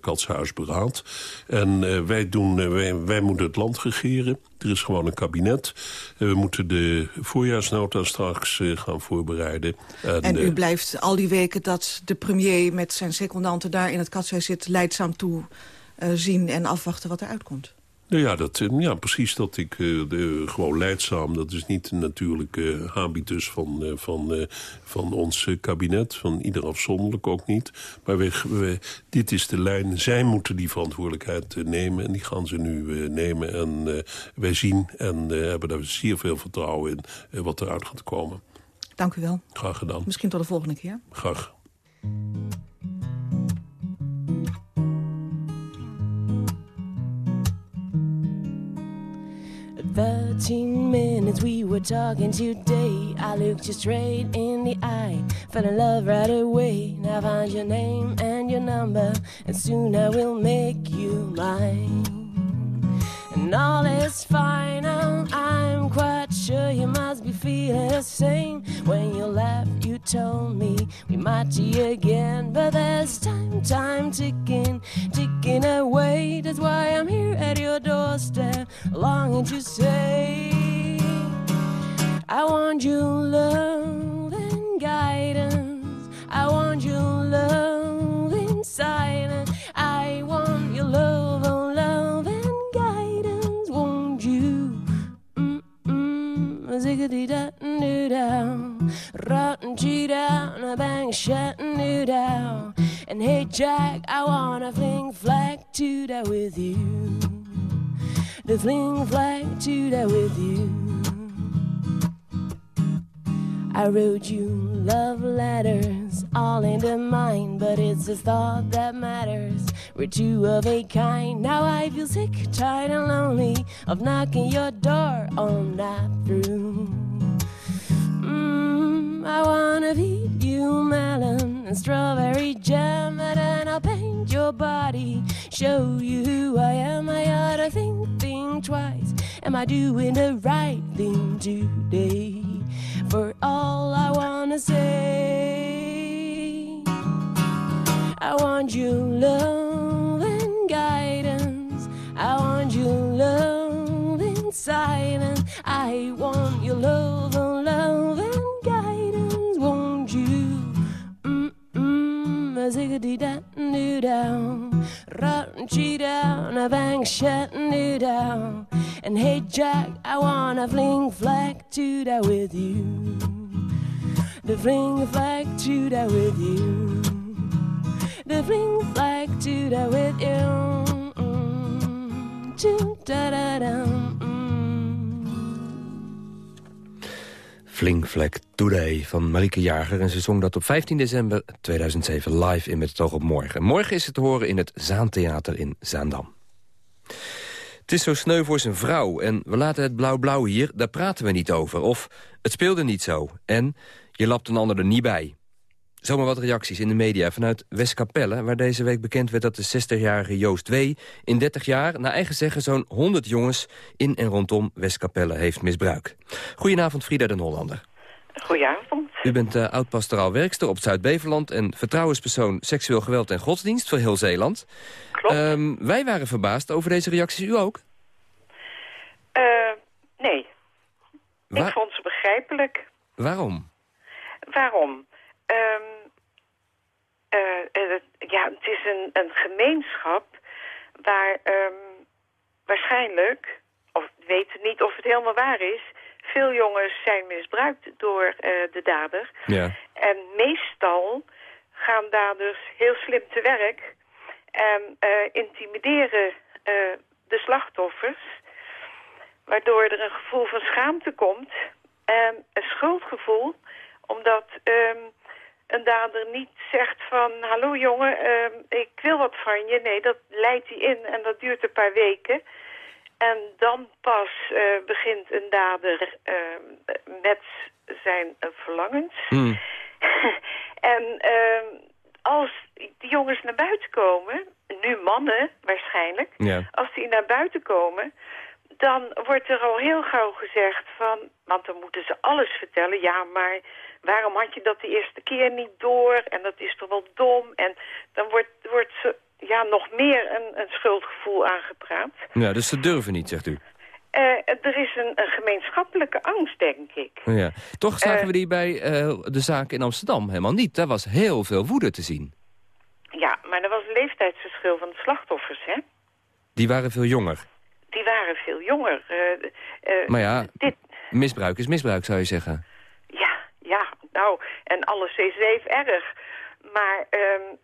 Katshuisberaad. En wij, doen, wij, wij moeten het land regeren. Er is gewoon een kabinet. Eh, we moeten de voorjaarsnota straks eh, gaan voorbereiden. En eh, u blijft al die weken dat de premier met zijn secondanten daar in het katshuis zit... leidzaam toe eh, zien en afwachten wat eruit komt. Nou ja, dat, eh, ja, precies dat ik eh, de, gewoon leidzaam... dat is niet een natuurlijke habitus van, eh, van, eh, van ons eh, kabinet. Van ieder afzonderlijk ook niet. Maar we, we- dit is de lijn. Zij moeten die verantwoordelijkheid eh, nemen. En die gaan ze nu eh, nemen. En eh, wij zien en eh, hebben daar zeer veel vertrouwen in... eh, wat eruit gaat komen. Dank u wel. Graag gedaan. Misschien tot de volgende keer. Graag. Thirteen minutes we were talking today. I looked you straight in the eye, fell in love right away. Now I find your name and your number, and soon I will make you mine. And all is fine, and I'm quite sure you must be feeling the same. When you left, you told me we might see again, but there's time, time ticking, ticking away. That's why I'm here at your doorstep, longing to say, I want your love and guidance. I want your love inside, Mm-mm, ziggity da doo down, rotten out, and a bang shutting it down. And hey Jack, I wanna fling flag to that with you. The fling flag to that with you. I wrote you love letters, all into mine, but it's the thought that matters. We're two of a kind. Now I feel sick, tired, and lonely of knocking your door all night through. I wanna feed you melon and strawberry jam, and then I'll paint your body, show you who I am. I ought to think, think twice. Am I doing the right thing today? For all I wanna say, I want your love and guidance. I want your love in silence. I want your love and love and guidance. Won't you? Mm-mm, a ziggity da doo down, rotten cheat down, a bang shut doo down. And hey Jack, I wanna fling flag to that with you. The fling flag to that with you. The fling flag to that with you. Fling Fleck Today van Marieke Jager. En ze zong dat op 15 december 2007 live in Met het oog op morgen. Morgen is het te horen in het Zaantheater in Zaandam. Het is zo sneu voor zijn vrouw en we laten het blauw-blauw hier, daar praten we niet over. Of het speelde niet zo en je lapt een ander er niet bij. Zomaar wat reacties in de media vanuit Westkapelle... waar deze week bekend werd dat de 60-jarige Joost W. in 30 jaar... naar eigen zeggen zo'n 100 jongens in en rondom Westkapelle heeft misbruikt. Goedenavond, Frida den Hollander. Goedenavond. U bent uh, oud-pastoraal werkster op Zuid-Beverland... en vertrouwenspersoon seksueel geweld en godsdienst voor heel Zeeland. Klopt. Um, wij waren verbaasd over deze reacties. U ook? Uh, nee. Waar... Ik vond ze begrijpelijk. Waarom? Waarom? Um, uh, ja, het is een, een gemeenschap waar um, waarschijnlijk, of we weten niet of het helemaal waar is... veel jongens zijn misbruikt door uh, de dader. Ja. En meestal gaan daders heel slim te werk en intimideren de slachtoffers... waardoor er een gevoel van schaamte komt en een schuldgevoel... omdat... Um, een dader niet zegt van... hallo jongen, uh, ik wil wat van je. Nee, dat leidt hij in en dat duurt een paar weken. En dan pas uh, begint een dader uh, met zijn verlangens. Mm. en ehm, als die jongens naar buiten komen... nu mannen waarschijnlijk... Ja. als die naar buiten komen... dan wordt er al heel gauw gezegd van... want dan moeten ze alles vertellen. Ja, maar waarom had je dat de eerste keer niet door? En dat is toch wel dom? En dan wordt, wordt ze ja, nog meer een, een schuldgevoel aangepraat. Ja, dus ze durven niet, zegt u? Uh, er is een, een, gemeenschappelijke angst, denk ik. Ja. Toch zagen Uh, we die bij uh, de zaak in Amsterdam helemaal niet. Daar was heel veel woede te zien. Ja, maar er was een leeftijdsverschil van de slachtoffers, hè? Die waren veel jonger. Die waren veel jonger. Maar ja, dit... misbruik is misbruik, zou je zeggen. Nou, en alles is even erg. Maar um,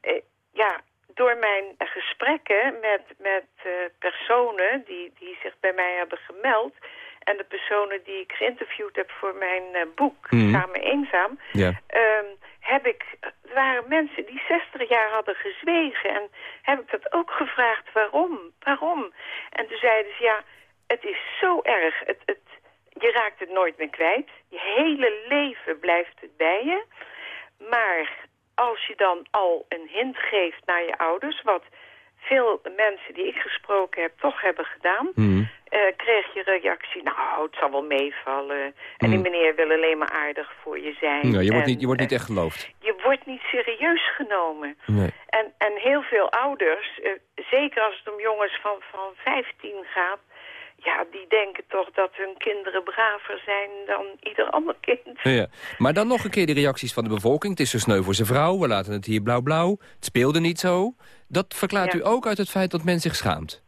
ja, door mijn gesprekken met, met uh, personen die, die zich bij mij hebben gemeld... en de personen die ik geïnterviewd heb voor mijn uh, boek, Mhm. Samen Eenzaam... Ja. Um, heb ik, er waren mensen die 60 jaar hadden gezwegen. En heb ik dat ook gevraagd, waarom? Waarom? En toen zeiden ze, ja, het is zo erg. Het, het, je raakt het nooit meer kwijt. Je hele leven blijft het bij je. Maar als je dan al een hint geeft naar je ouders... wat veel mensen die ik gesproken heb toch hebben gedaan... Uh, kreeg je reactie, nou, het zal wel meevallen. En die Mhm. meneer wil alleen maar aardig voor je zijn. Ja, je, wordt En, niet, je wordt niet eh, echt geloofd. je wordt niet serieus genomen. Nee. En, en heel veel ouders, uh, zeker als het om jongens van, van 15 gaat... ja, die denken toch dat hun kinderen braver zijn dan ieder ander kind. Ja. Maar dan nog een keer de reacties van de bevolking. Het is zo sneu voor zijn vrouw, we laten het hier blauw-blauw. Het speelde niet zo. Dat verklaart Ja. u ook uit het feit dat men zich schaamt.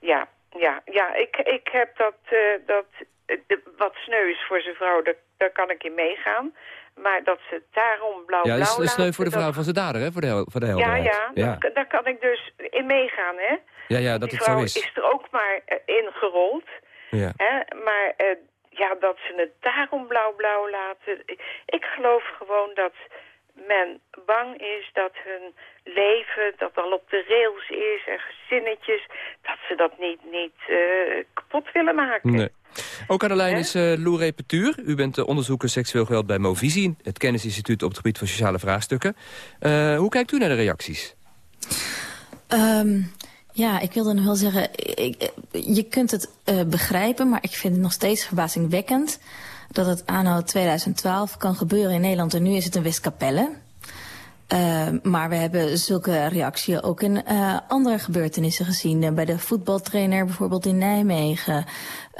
Ja, ja, ja. Ik, ik heb dat, uh, dat uh, de, wat sneu is voor zijn vrouw, daar, daar kan ik in meegaan. Maar dat ze daarom blauw-blauw ja, dat is sneu voor de vrouw dat- van zijn dader, hè? Voor de, voor de Ja, ja, ja. Daar, daar kan ik dus in meegaan, hè. Ja, ja, dat Die het zo vrouw is. er ook maar uh, ingerold. Ja. Hè? Maar uh, ja, dat ze het daarom blauw-blauw laten. Ik geloof gewoon dat men bang is dat hun leven, dat al op de rails is en gezinnetjes, dat ze dat niet, niet uh, kapot willen maken. Nee. Ook aan de lijn is uh, Lou Repetuur. U bent uh, onderzoeker seksueel geweld bij Movisie, het kennisinstituut op het gebied van sociale vraagstukken. Uh, hoe kijkt u naar de reacties? Um, ja, ik wilde nog wel zeggen, ik, je kunt het begrijpen, maar ik vind het nog steeds verbazingwekkend dat het anno 2012 kan gebeuren in Nederland. En nu is het een Westkapelle. Uh, maar we hebben zulke reacties ook in uh, andere gebeurtenissen gezien. Uh, bij de voetbaltrainer bijvoorbeeld in Nijmegen.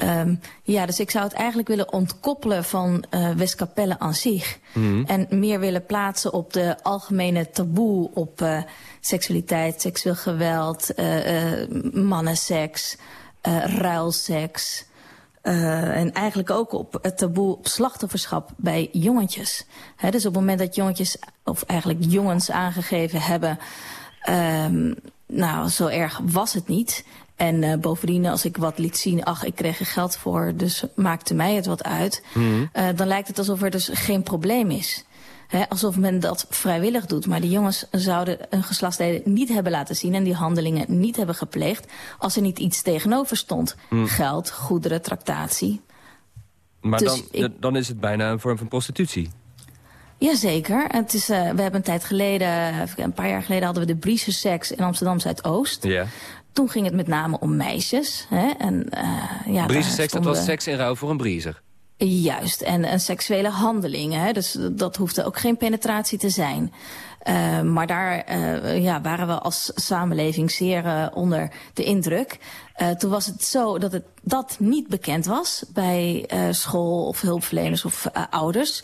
Um, ja, dus ik zou het eigenlijk willen ontkoppelen van Westkapelle aan zich. Mm. En meer willen plaatsen op de algemene taboe op seksualiteit, seksueel geweld, mannenseks, ruilseks... Uh, en eigenlijk ook op het taboe op slachtofferschap bij jongetjes. He, dus op het moment dat jongetjes, of eigenlijk jongens aangegeven hebben... Um, nou, zo erg was het niet. En uh, bovendien, als ik wat liet zien, ach, ik kreeg er geld voor... dus maakte mij het wat uit. Mm. Uh, dan lijkt het alsof er dus geen probleem is alsof men dat vrijwillig doet. Maar die jongens zouden een geslachtsdelen niet hebben laten zien... en die handelingen niet hebben gepleegd... als er niet iets tegenover stond. Hmm. Geld, goederen, tractatie. Maar dus dan, dan is het bijna een vorm van prostitutie. Jazeker. Het is, uh, we hebben een tijd geleden, een paar jaar geleden... hadden we de Briese seks in Amsterdam Zuidoost. Ja. Toen ging het met name om meisjes. Hè, en, uh, ja, Briese seks, dat was seks in ruil voor een briezer. Juist, en, en seksuele handelingen. Hè? Dus dat hoefde ook geen penetratie te zijn. Uh, maar daar uh, ja, waren we als samenleving zeer uh, onder de indruk. Toen was het zo dat het dat niet bekend was bij school of hulpverleners of ouders.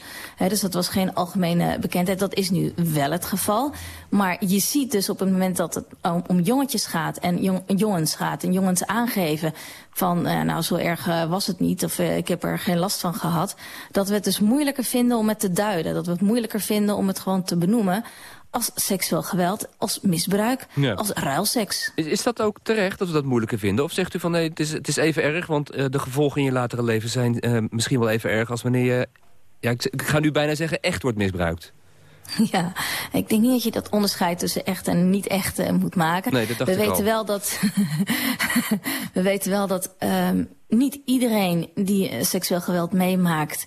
dus dat was geen algemene bekendheid. Dat is nu wel het geval. Maar je ziet dus op het moment dat het om, om jongetjes gaat en jong, jongens gaat... en jongens aangeven van nou zo erg was het niet of ik heb er geen last van gehad... dat we het dus moeilijker vinden om het te duiden. Dat we het moeilijker vinden om het gewoon te benoemen als seksueel geweld, als misbruik, als ruilseks. Is, is, dat ook terecht dat we dat moeilijker vinden? Of zegt u van nee, het is, het is even erg, want uh, de gevolgen in je latere leven zijn uh, misschien wel even erg als wanneer je, ja, ik, ik ga nu bijna zeggen, echt wordt misbruikt? Ja, ik denk niet dat je dat onderscheid tussen echt en niet echt uh, moet maken. Nee, dat dacht we ik weten al. wel dat we weten wel dat um, niet iedereen die seksueel geweld meemaakt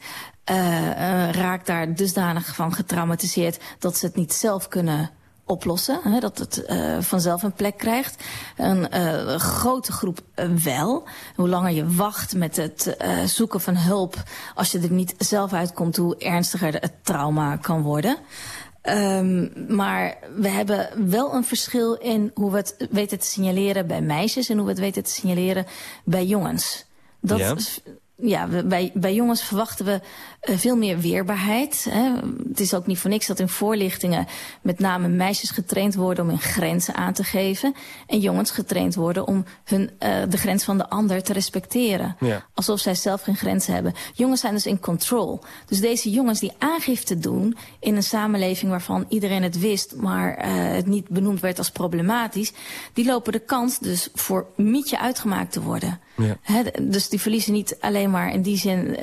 raakt daar dusdanig van getraumatiseerd dat ze het niet zelf kunnen oplossen. Hè, dat het uh, vanzelf een plek krijgt. Een uh, grote groep uh, wel. Hoe langer je wacht met het zoeken van hulp... als je er niet zelf uitkomt, hoe ernstiger het trauma kan worden. Um, maar we hebben wel een verschil in hoe we het weten te signaleren bij meisjes... en hoe we het weten te signaleren bij jongens. Dat ja ja, bij, bij jongens verwachten we veel meer weerbaarheid. Hè. Het is ook niet voor niks dat in voorlichtingen met name meisjes getraind worden om hun grenzen aan te geven. En jongens getraind worden om hun, uh, de grens van de ander te respecteren. Ja. Alsof zij zelf geen grenzen hebben. Jongens zijn dus in control. Dus deze jongens die aangifte doen in een samenleving waarvan iedereen het wist, maar uh, het niet benoemd werd als problematisch. Die lopen de kans dus voor mietje uitgemaakt te worden. Ja. He, dus die verliezen niet alleen maar in die zin uh,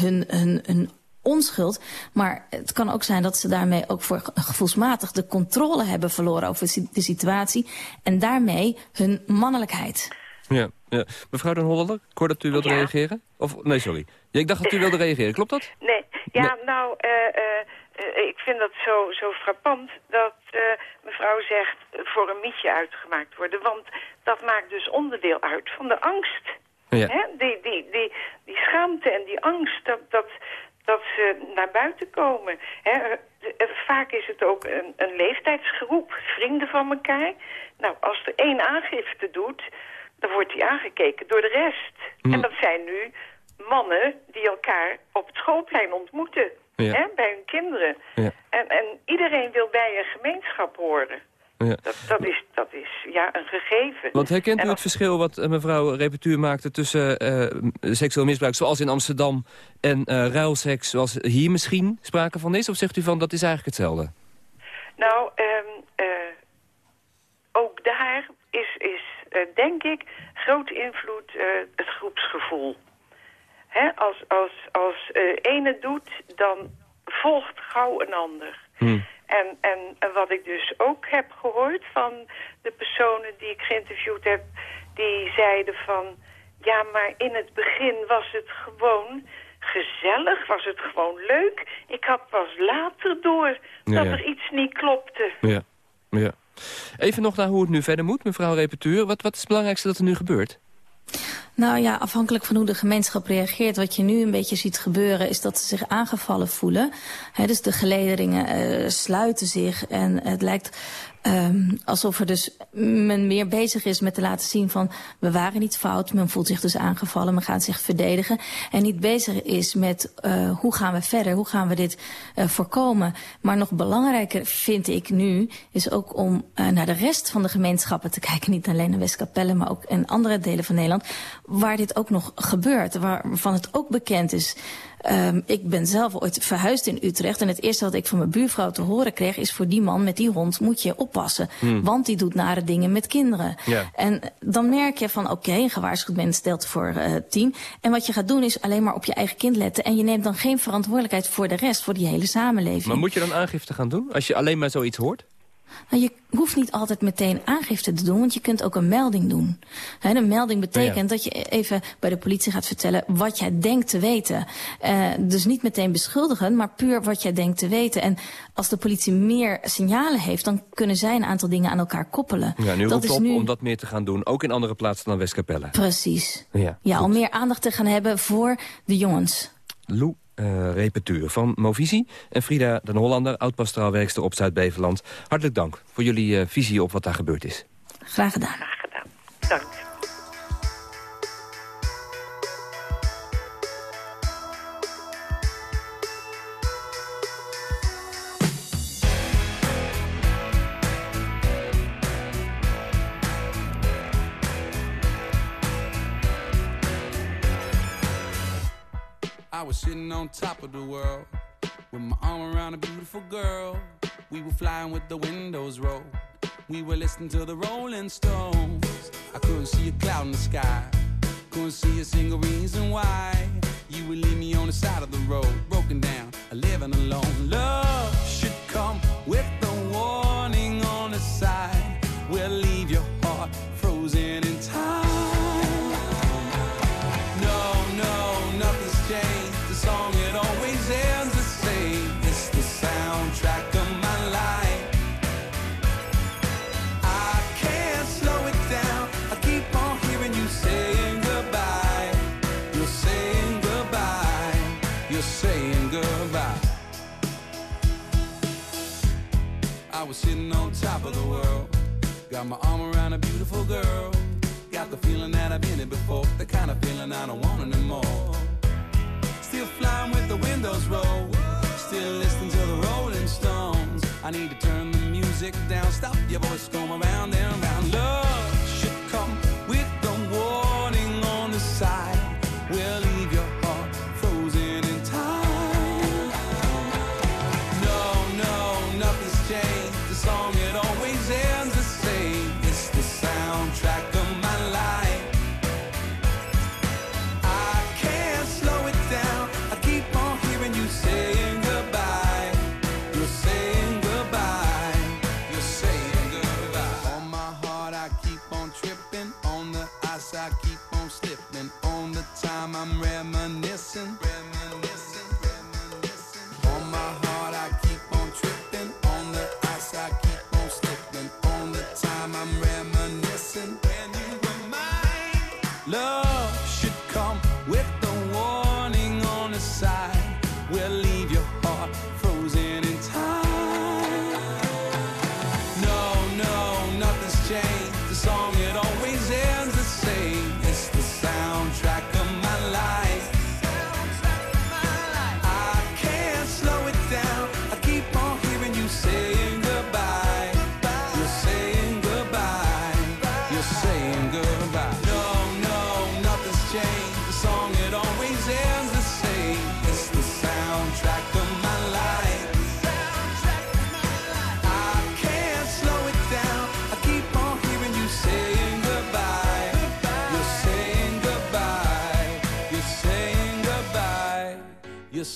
hun, hun, hun onschuld. Maar het kan ook zijn dat ze daarmee ook voor gevoelsmatig de controle hebben verloren over de situatie. En daarmee hun mannelijkheid. Ja, ja. mevrouw Den Hollander, ik hoor dat u wilde ja. reageren. Of, nee, sorry. Ja, ik dacht dat u wilde reageren, klopt dat? Nee, ja, nee. nou, uh, uh, ik vind dat zo, zo frappant dat uh, mevrouw zegt voor een mietje uitgemaakt worden. Want dat maakt dus onderdeel uit van de angst. Ja. Hè? Die, die, die, die schaamte en die angst dat, dat, dat ze naar buiten komen. Hè? Vaak is het ook een, een leeftijdsgroep, vrienden van elkaar. Nou, als er één aangifte doet, dan wordt die aangekeken door de rest. Mm. En dat zijn nu mannen die elkaar op het schoolplein ontmoeten. Ja. Hè, bij hun kinderen. Ja. En, en iedereen wil bij een gemeenschap horen. Ja. Dat, dat, is, dat is ja, een gegeven. Want herkent u het verschil wat uh, mevrouw Repetuur maakte... tussen uh, seksueel misbruik zoals in Amsterdam en uh, ruilseks zoals hier misschien sprake van is? Of zegt u van dat is eigenlijk hetzelfde? Nou, um, ook daar is, is denk ik grote invloed het groepsgevoel. Hè, als als, als ene doet, dan volgt gauw een ander. Hmm. En, en, en wat ik dus ook heb gehoord van de personen die ik geïnterviewd heb... die zeiden van, ja, maar in het begin was het gewoon gezellig, was het gewoon leuk. Ik had pas later door dat Ja, ja. er iets niet klopte. Ja, ja. Even nog naar hoe het nu verder moet, mevrouw Repetuur. Wat, wat is het belangrijkste dat er nu gebeurt? Nou ja, afhankelijk van hoe de gemeenschap reageert. Wat je nu een beetje ziet gebeuren is dat ze zich aangevallen voelen. Dus de gelederingen eh, sluiten zich en het lijkt ehm, alsof er dus men meer bezig is met te laten zien van we waren niet fout. Men voelt zich dus aangevallen, men gaat zich verdedigen. En niet bezig is met eh, hoe gaan we verder, hoe gaan we dit eh, voorkomen. Maar nog belangrijker vind ik nu is ook om eh, naar de rest van de gemeenschappen te kijken. Niet alleen in Westkapelle, maar ook in andere delen van Nederland. Waar dit ook nog gebeurt, waarvan het ook bekend is. Um, ik ben zelf ooit verhuisd in Utrecht. En het eerste wat ik van mijn buurvrouw te horen kreeg... is voor die man met die hond moet je oppassen. Hmm. Want die doet nare dingen met kinderen. Ja. En dan merk je van oké, een gewaarschuwd mens stelt voor uh, tien. En wat je gaat doen is alleen maar op je eigen kind letten. En je neemt dan geen verantwoordelijkheid voor de rest, voor die hele samenleving. Maar moet je dan aangifte gaan doen als je alleen maar zoiets hoort? Nou, je hoeft niet altijd meteen aangifte te doen, want je kunt ook een melding doen. He, een melding betekent Ja, ja. dat je even bij de politie gaat vertellen wat jij denkt te weten. Uh, dus niet meteen beschuldigen, maar puur wat jij denkt te weten. En als de politie meer signalen heeft, dan kunnen zij een aantal dingen aan elkaar koppelen. Ja, nu dat is op nu... om dat meer te gaan doen, ook in andere plaatsen dan Westkapelle. Precies. Ja, Ja, om meer aandacht te gaan hebben voor de jongens. Lou uh, Repetuur van Movisie en Frida den Hollander, oud-pastoraalwerkster op Zuid-Beveland. Hartelijk dank voor jullie uh, visie op wat daar gebeurd is. Graag gedaan. Graag gedaan. Dank. Was sitting on top of the world with my arm around a beautiful girl. We were flying with the windows rolled. We were listening to the Rolling Stones. I couldn't see a cloud in the sky. Couldn't see a single reason why you would leave me on the side of the road, broken down, living alone. Love should come with You're saying goodbye. I was sitting on top of the world. Got my arm around a beautiful girl. Got the feeling that I've been it before. The kind of feeling I don't want anymore. Still flying with the windows rolled. Still listening to the Rolling Stones. I need to turn the music down. Stop your voice going around and round. Love should come with the warning on the side.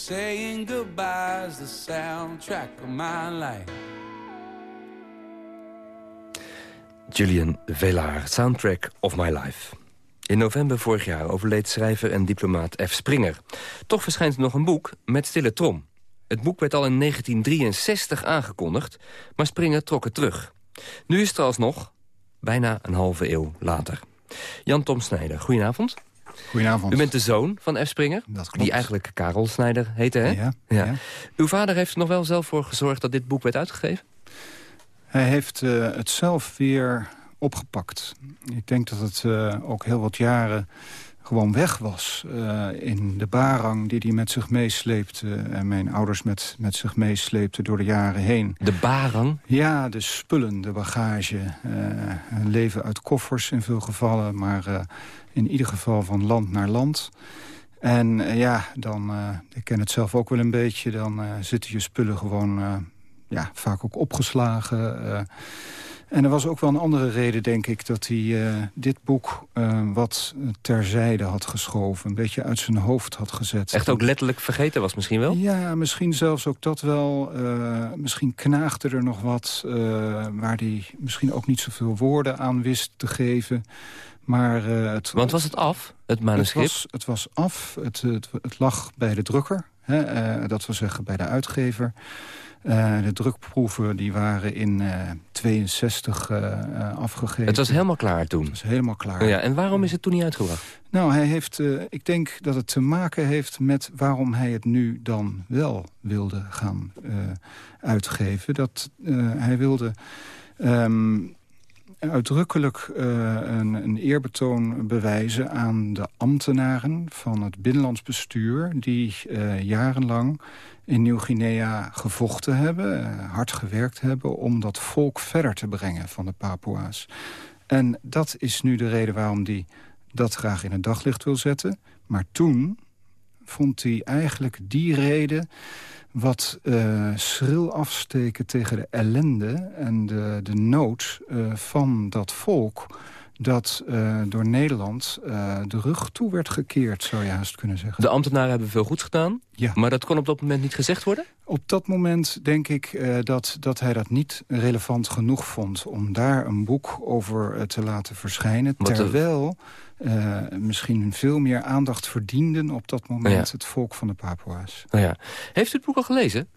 Saying goodbye is the soundtrack of my life. Julian Velaar, Soundtrack of My Life. In november vorig jaar overleed schrijver en diplomaat F. Springer. Toch verschijnt er nog een boek met stille trom. Het boek werd al in 1963 aangekondigd, maar Springer trok het terug. Nu is het er alsnog, bijna een halve eeuw later. Jan Tom Snijder, goedenavond. Goedenavond. U bent de zoon van F. Springer, die eigenlijk Karel Snijder heette, hè? Ja, ja. Uw vader heeft er nog wel zelf voor gezorgd dat dit boek werd uitgegeven? Hij heeft uh, het zelf weer opgepakt. Ik denk dat het uh, ook heel wat jaren gewoon weg was uh, in de barang die hij met zich meesleepte... en mijn ouders met, met zich meesleepten door de jaren heen. De barang? Ja, de spullen, de bagage. Uh, een leven uit koffers in veel gevallen, maar uh, in ieder geval van land naar land. En ja, dan, ik ken het zelf ook wel een beetje... dan zitten je spullen gewoon ja, vaak ook opgeslagen... En er was ook wel een andere reden, denk ik... dat hij dit boek wat terzijde had geschoven. Een beetje uit zijn hoofd had gezet. Echt ook letterlijk vergeten was misschien wel? Ja, misschien zelfs ook dat wel. Misschien knaagde er nog wat... waar hij misschien ook niet zoveel woorden aan wist te geven. Maar, het, Want was het af, het manuscript? Het was, het was af. Het, het, het, lag bij de drukker. Hè, dat wil zeggen bij de uitgever. Uh, de drukproeven die waren in uh, 62 uh, afgegeven. Het was helemaal klaar toen? Het was helemaal klaar. Oh ja, en waarom is het toen niet uitgebracht? Nou, hij heeft, ik denk dat het te maken heeft met waarom hij het nu dan wel wilde gaan uitgeven. Dat hij wilde... Um, uitdrukkelijk uh, een, een, eerbetoon bewijzen aan de ambtenaren van het binnenlands bestuur... die uh, jarenlang in Nieuw-Guinea gevochten hebben, uh, hard gewerkt hebben... om dat volk verder te brengen van de Papua's. En dat is nu de reden waarom hij dat graag in het daglicht wil zetten. Maar toen vond hij eigenlijk die reden wat uh, schril afsteken tegen de ellende en de, de nood uh, van dat volk dat uh, door Nederland de rug toe werd gekeerd, zou je haast kunnen zeggen. De ambtenaren hebben veel goeds gedaan, ja. maar dat kon op dat moment niet gezegd worden? Op dat moment denk ik dat, dat hij dat niet relevant genoeg vond... om daar een boek over te laten verschijnen. Wat terwijl uh, misschien veel meer aandacht verdienden op dat moment... Ja. het volk van de Papua's. Oh ja. Heeft u het boek al gelezen?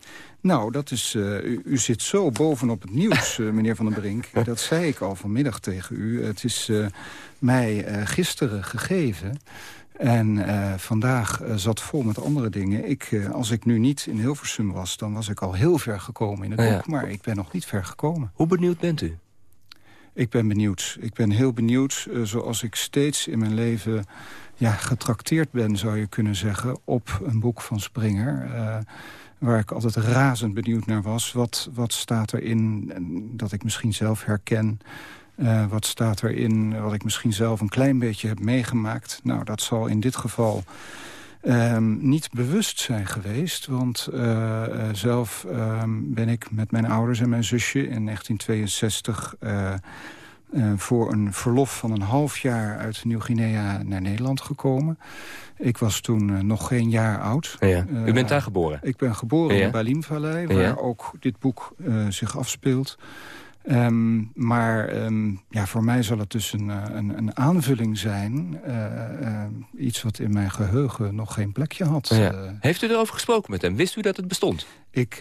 Nou, dat is, uh, u, u, zit zo bovenop het nieuws, uh, meneer Van den Brink. Dat zei ik al vanmiddag tegen u. Het is mij gisteren gegeven. En vandaag zat vol met andere dingen. Ik, als ik nu niet in Hilversum was, dan was ik al heel ver gekomen in het Oh boek. Ja. Maar ik ben nog niet ver gekomen. Hoe benieuwd bent u? Ik ben benieuwd. Ik ben heel benieuwd, zoals ik steeds in mijn leven ja, getrakteerd ben, zou je kunnen zeggen... op een boek van Springer waar ik altijd razend benieuwd naar was. Wat, wat staat erin dat ik misschien zelf herken? Uh, wat staat erin wat ik misschien zelf een klein beetje heb meegemaakt? Nou, dat zal in dit geval um, niet bewust zijn geweest. Want uh, uh, zelf um, ben ik met mijn ouders en mijn zusje in 1962... Uh, voor een verlof van een half jaar uit Nieuw-Guinea naar Nederland gekomen. Ik was toen uh, nog geen jaar oud. Ja. U bent daar geboren? Ik ben geboren ja. in de Balimvallei, waar ja. ook dit boek zich afspeelt. Um, maar um, ja, voor mij zal het dus een, een, een aanvulling zijn. iets wat in mijn geheugen nog geen plekje had. Ja. Heeft u erover gesproken met hem? Wist u dat het bestond? Ik,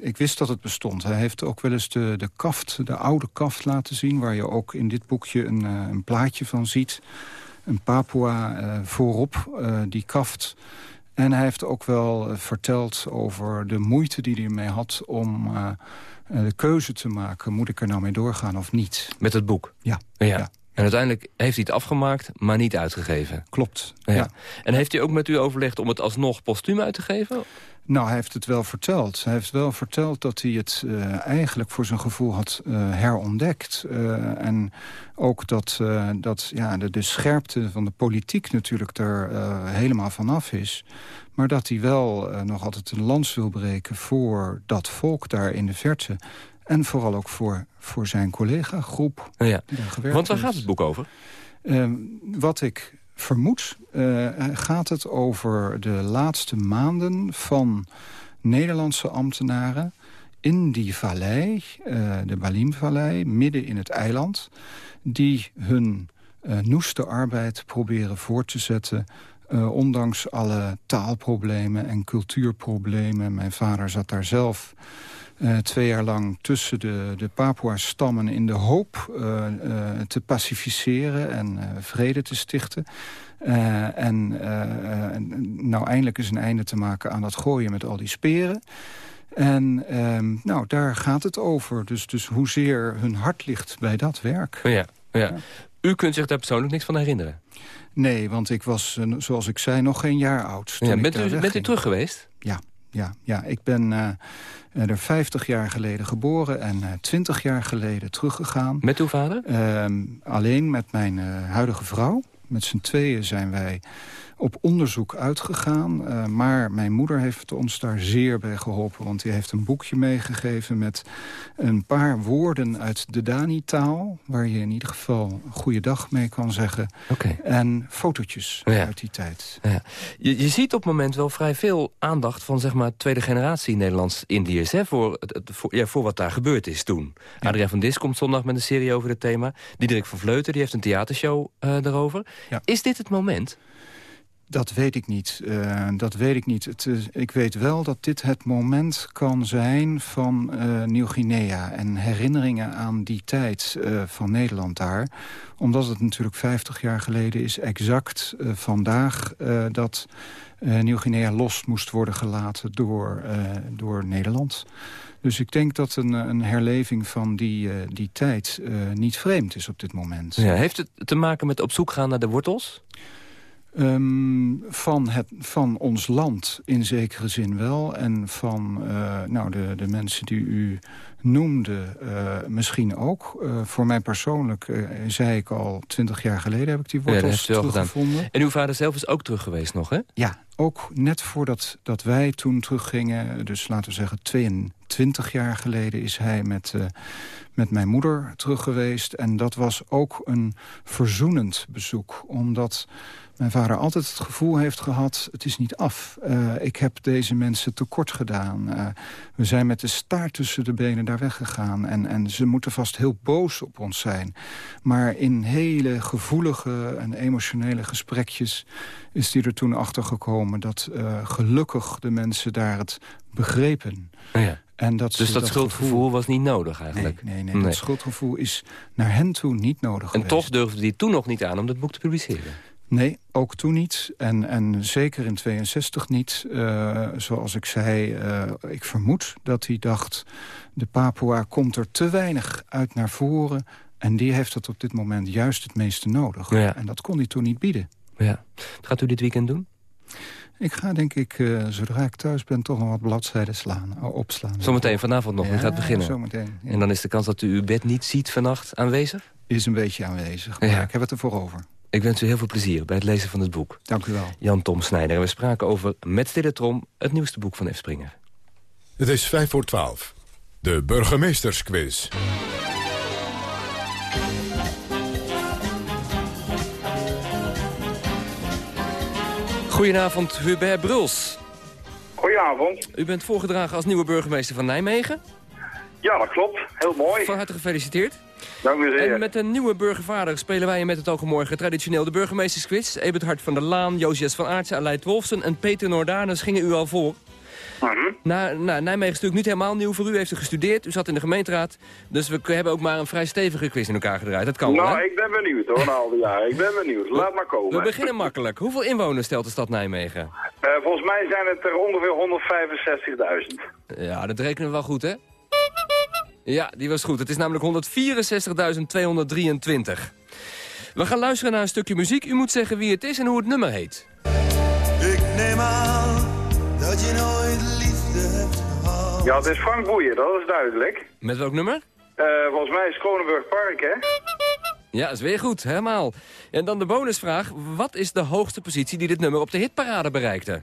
ik wist dat het bestond. Hij heeft ook wel eens de, de kaft, de oude kaft laten zien... waar je ook in dit boekje een, een plaatje van ziet. Een Papua voorop, die kaft. En hij heeft ook wel verteld over de moeite die hij ermee had... om de keuze te maken, moet ik er nou mee doorgaan of niet. Met het boek? Ja. ja. ja. En uiteindelijk heeft hij het afgemaakt, maar niet uitgegeven. Klopt, ja. ja. En heeft hij ook met u overlegd om het alsnog postuum uit te geven? Nou, hij heeft het wel verteld. Hij heeft wel verteld dat hij het uh, eigenlijk voor zijn gevoel had uh, herontdekt. Uh, en ook dat, dat ja, de, de, scherpte van de politiek natuurlijk er helemaal vanaf is. Maar dat hij wel nog altijd een lans wil breken voor dat volk daar in de verte. En vooral ook voor, voor zijn collega-groep. Ja. Want waar gaat het boek over? Uh, wat ik vermoed uh, gaat het over de laatste maanden van Nederlandse ambtenaren in die vallei, uh, de Balimvallei, midden in het eiland... die hun uh, noeste arbeid proberen voort te zetten... Uh, ondanks alle taalproblemen en cultuurproblemen. Mijn vader zat daar zelf uh, twee jaar lang tussen de, de Papua-stammen... in de hoop uh, te pacificeren en vrede te stichten. en nou eindelijk eens een einde te maken aan dat gooien met al die speren. En um, nou, daar gaat het over. Dus, dus hoezeer hun hart ligt bij dat werk. Ja, ja. U kunt zich daar persoonlijk niks van herinneren? Nee, want ik was, zoals ik zei, nog geen jaar oud. Ja, bent, u, bent u terug geweest? Ja, ja, ja. ik ben uh, er 50 jaar geleden geboren en uh, 20 jaar geleden teruggegaan. Met uw vader? Uh, alleen met mijn uh, huidige vrouw. Met z'n tweeën zijn wij op onderzoek uitgegaan. Uh, maar mijn moeder heeft ons daar zeer bij geholpen. Want die heeft een boekje meegegeven met een paar woorden uit de Dani-taal. Waar je in ieder geval goeiedag mee kan zeggen. Okay. En fotootjes ja. uit die tijd. Ja. Je, je ziet op het moment wel vrij veel aandacht van zeg maar tweede generatie Nederlands-Indiërs. Voor, voor, ja, voor wat daar gebeurd is toen. Ja. Adriaan van Dis komt zondag met een serie over het thema. Diederik van Vleuten die heeft een theatershow uh, daarover. Is dit het moment? Dat weet ik niet. Uh, dat weet ik niet. Het, ik weet wel dat dit het moment kan zijn van uh, Nieuw-Guinea... en herinneringen aan die tijd van Nederland daar. Omdat het natuurlijk 50 jaar geleden is exact vandaag... dat Nieuw-Guinea los moest worden gelaten door, door Nederland. Dus ik denk dat een, een herleving van die, die tijd niet vreemd is op dit moment. Ja, heeft het te maken met op zoek gaan naar de wortels? Um, van, het, van ons land in zekere zin wel. En van uh, nou, de, de mensen die u noemde uh, misschien ook. Uh, voor mij persoonlijk, zei ik al, twintig jaar geleden heb ik die wortels ja, teruggevonden. En uw vader zelf is ook terug geweest nog, hè? Ja, ook net voordat dat wij toen teruggingen. Dus laten we zeggen 22 jaar geleden is hij met, met mijn moeder terug geweest. En dat was ook een verzoenend bezoek. Omdat mijn vader altijd het gevoel heeft gehad... het is niet af. Ik heb deze mensen tekort gedaan. We zijn met de staart tussen de benen daar weggegaan. En, en ze moeten vast heel boos op ons zijn. Maar in hele gevoelige en emotionele gesprekjes... is hij er toen achter gekomen dat uh, gelukkig de mensen daar het begrepen. Ja. En dat dus dat, dat schuldgevoel gevoel was niet nodig eigenlijk? Nee, nee, nee, nee. dat schuldgevoel is naar hen toe niet nodig En geweest. toch durfde hij toen nog niet aan om dat boek te publiceren? Nee, ook toen niet. En, en zeker in 62 niet. Uh, zoals ik zei, uh, ik vermoed dat hij dacht... de Papua komt er te weinig uit naar voren... en die heeft het op dit moment juist het meeste nodig. Ja. En dat kon hij toen niet bieden. Ja. Wat gaat u dit weekend doen? Ik ga denk ik, uh, zodra ik thuis ben, toch nog wat bladzijden slaan, opslaan. Zometeen, vanavond nog, ja, u gaat beginnen. zometeen. Ja. En dan is de kans dat u uw bed niet ziet vannacht aanwezig? Is een beetje aanwezig, maar Ja. ik heb het ervoor over. Ik wens u heel veel plezier bij het lezen van het boek. Dank u wel. Jan Tom Snijder. En we spraken over Met Stille Trom, het nieuwste boek van F. Springer. Het is vijf voor twaalf. De burgemeestersquiz. Goedenavond, Hubert Bruls. Goedenavond. U bent voorgedragen als nieuwe burgemeester van Nijmegen. Ja, dat klopt. Heel mooi. Van harte gefeliciteerd. Dank u zeer. En met een nieuwe burgervader spelen wij met het oog morgen traditioneel de burgemeestersquiz. Ebert Hart van der Laan, Josias van Aartsen, Aleid Wolfsen en Peter Noordanus gingen u al voor. Mm Na, nou, Nijmegen is natuurlijk niet helemaal nieuw voor u. U heeft er gestudeerd, u zat in de gemeenteraad. Dus we hebben ook maar een vrij stevige quiz in elkaar gedraaid. Dat kan wel, Nou, ik ben benieuwd hoor, na al die jaren. Ik ben benieuwd. Laat maar komen. We beginnen makkelijk. Hoeveel inwoners stelt de stad Nijmegen? Eh, volgens mij zijn het er ongeveer 165.000. Ja, dat rekenen we wel goed, hè? Ja, die was goed. Het is namelijk 164.223. We gaan luisteren naar een stukje muziek. U moet zeggen wie het is en hoe het nummer heet. Ik neem aan dat je nooit liefde hebt gehad. Ja, het is Frank Boeien, dat is duidelijk. Met welk nummer? Eh, volgens mij is Kronenburg Park, hè? Ja, is weer goed. Helemaal. En dan de bonusvraag. Wat is de hoogste positie die dit nummer op de hitparade bereikte?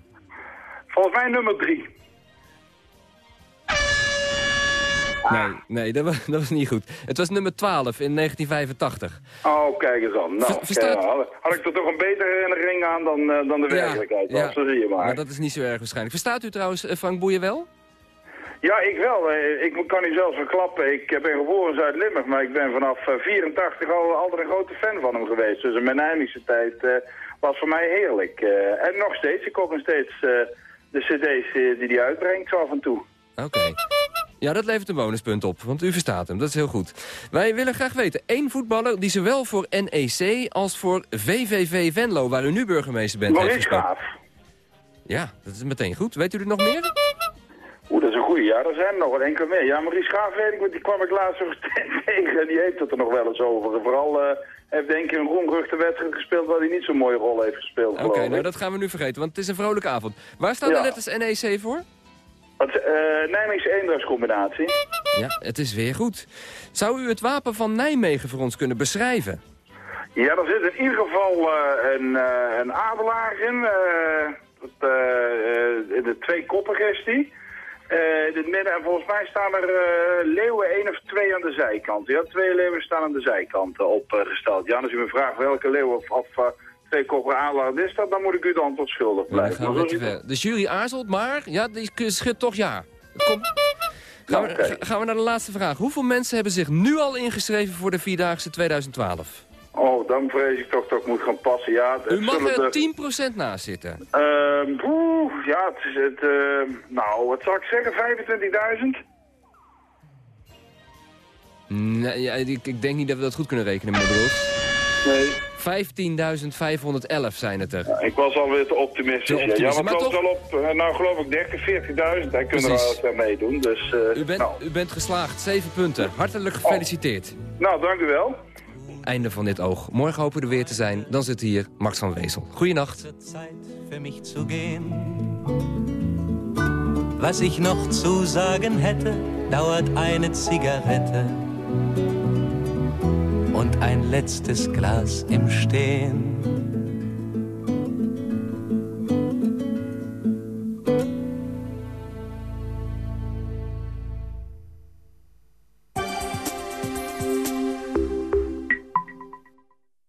Volgens mij nummer drie. Nee, nee dat, was, dat was niet goed. Het was nummer 12 in 1985. Oh, kijk eens aan. Nou, verstaat- kijk, had, had ik er toch een betere herinnering aan dan, eh, dan de werkelijkheid. Ja, was, zo zie je maar. maar dat is niet zo erg waarschijnlijk. Verstaat u trouwens eh, Frank Boeien wel? Ja, ik wel. Eh, Ik kan u zelfs verklappen. Ik ben geboren in Zuid-Limburg, maar ik ben vanaf eh, 84 al altijd een grote fan van hem geweest. Dus in mijn Nijmegen tijd eh, was voor mij heerlijk. En nog steeds. Ik koop nog steeds de cd's die hij uitbrengt zo af en toe. Oké. Ja, dat levert een bonuspunt op, want u verstaat hem. Dat is heel goed. Wij willen graag weten, één voetballer die zowel voor NEC als voor VVV Venlo, waar u nu burgemeester bent, heeft Maurice gespeeld. Graaf. Ja, dat is meteen goed. Weet u er nog meer? Oeh, dat is een goeie. Ja, er zijn er nog wel enkele meer. Ja, Maurice Graaf weet ik, want die kwam ik laatst nog tegen. En die heeft het er nog wel eens over. Vooral eh, heeft denk ik een roemruchte wedstrijd gespeeld waar hij niet zo'n mooie rol heeft gespeeld, Oké, nou dat gaan we nu vergeten, want het is een vrolijke avond. Waar staan Ja. de letters NEC voor? Wat, eh Nijmeegse eendragscombinatie. Ja, het is weer goed. Zou u het wapen van Nijmegen voor ons kunnen beschrijven? Ja, er zit in ieder geval eh, een, eh, een adelaar in. de twee koppen is die. In het midden, en volgens mij staan er leeuwen één of twee aan de zijkant. Ja, twee leeuwen staan aan de zijkanten opgesteld. ja, als u me vraagt welke leeuw of, of is, dat, dan moet ik u de antwoord schuldig dan blijven. we. De jury aarzelt, maar ja, die schudt toch ja. Kom. Gaan, we, gaan we naar de laatste vraag. Hoeveel mensen hebben zich nu al ingeschreven voor de Vierdaagse 2012? Oh, dan vrees ik toch dat ik moet gaan passen. Ja, U mag zullen er er- 10% naast zitten. Ehm, oeh, ja, het is het, ehm, nou, wat zou ik zeggen, 25.000? Nee, ja, ik, ik denk niet dat we dat goed kunnen rekenen, meneer Broers. Nee. 15.511 zijn het er. Ik was alweer te optimistisch. Te ja. Ja, optimistisch, maar het loopt toch- wel op, eh, nou geloof ik 30, 40.000. Hij kunnen er wel aan meedoen. Dus, eh, U bent, nou. u bent geslaagd, 7 punten. Hartelijk gefeliciteerd. nou, dank u wel. Einde van dit oog. Morgen hopen we er weer te zijn. Dan zit hier Max van Wezel. Goeienacht. Was ich noch zu sagen hätte, dauert eine Zigarette und ein Glas im Stehen.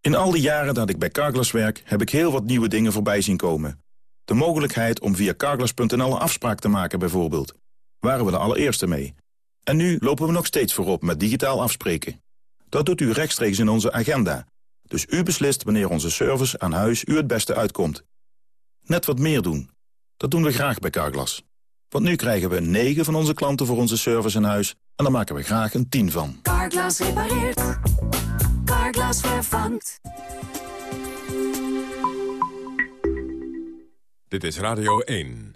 In al die jaren dat ik bij Carglass werk, heb ik heel wat nieuwe dingen voorbij zien komen. De mogelijkheid om via Carglass.nl een afspraak te maken bijvoorbeeld. Waren we de allereerste mee. En nu lopen we nog steeds voorop met digitaal afspreken. Dat doet u rechtstreeks in onze agenda. Dus u beslist wanneer onze service aan huis u het beste uitkomt. Net wat meer doen. Dat doen we graag bij Carglass. Want nu krijgen we 9 van onze klanten voor onze service aan huis... en daar maken we graag een 10 van. Carglass repareert. Carglass vervangt. Dit is Radio 1.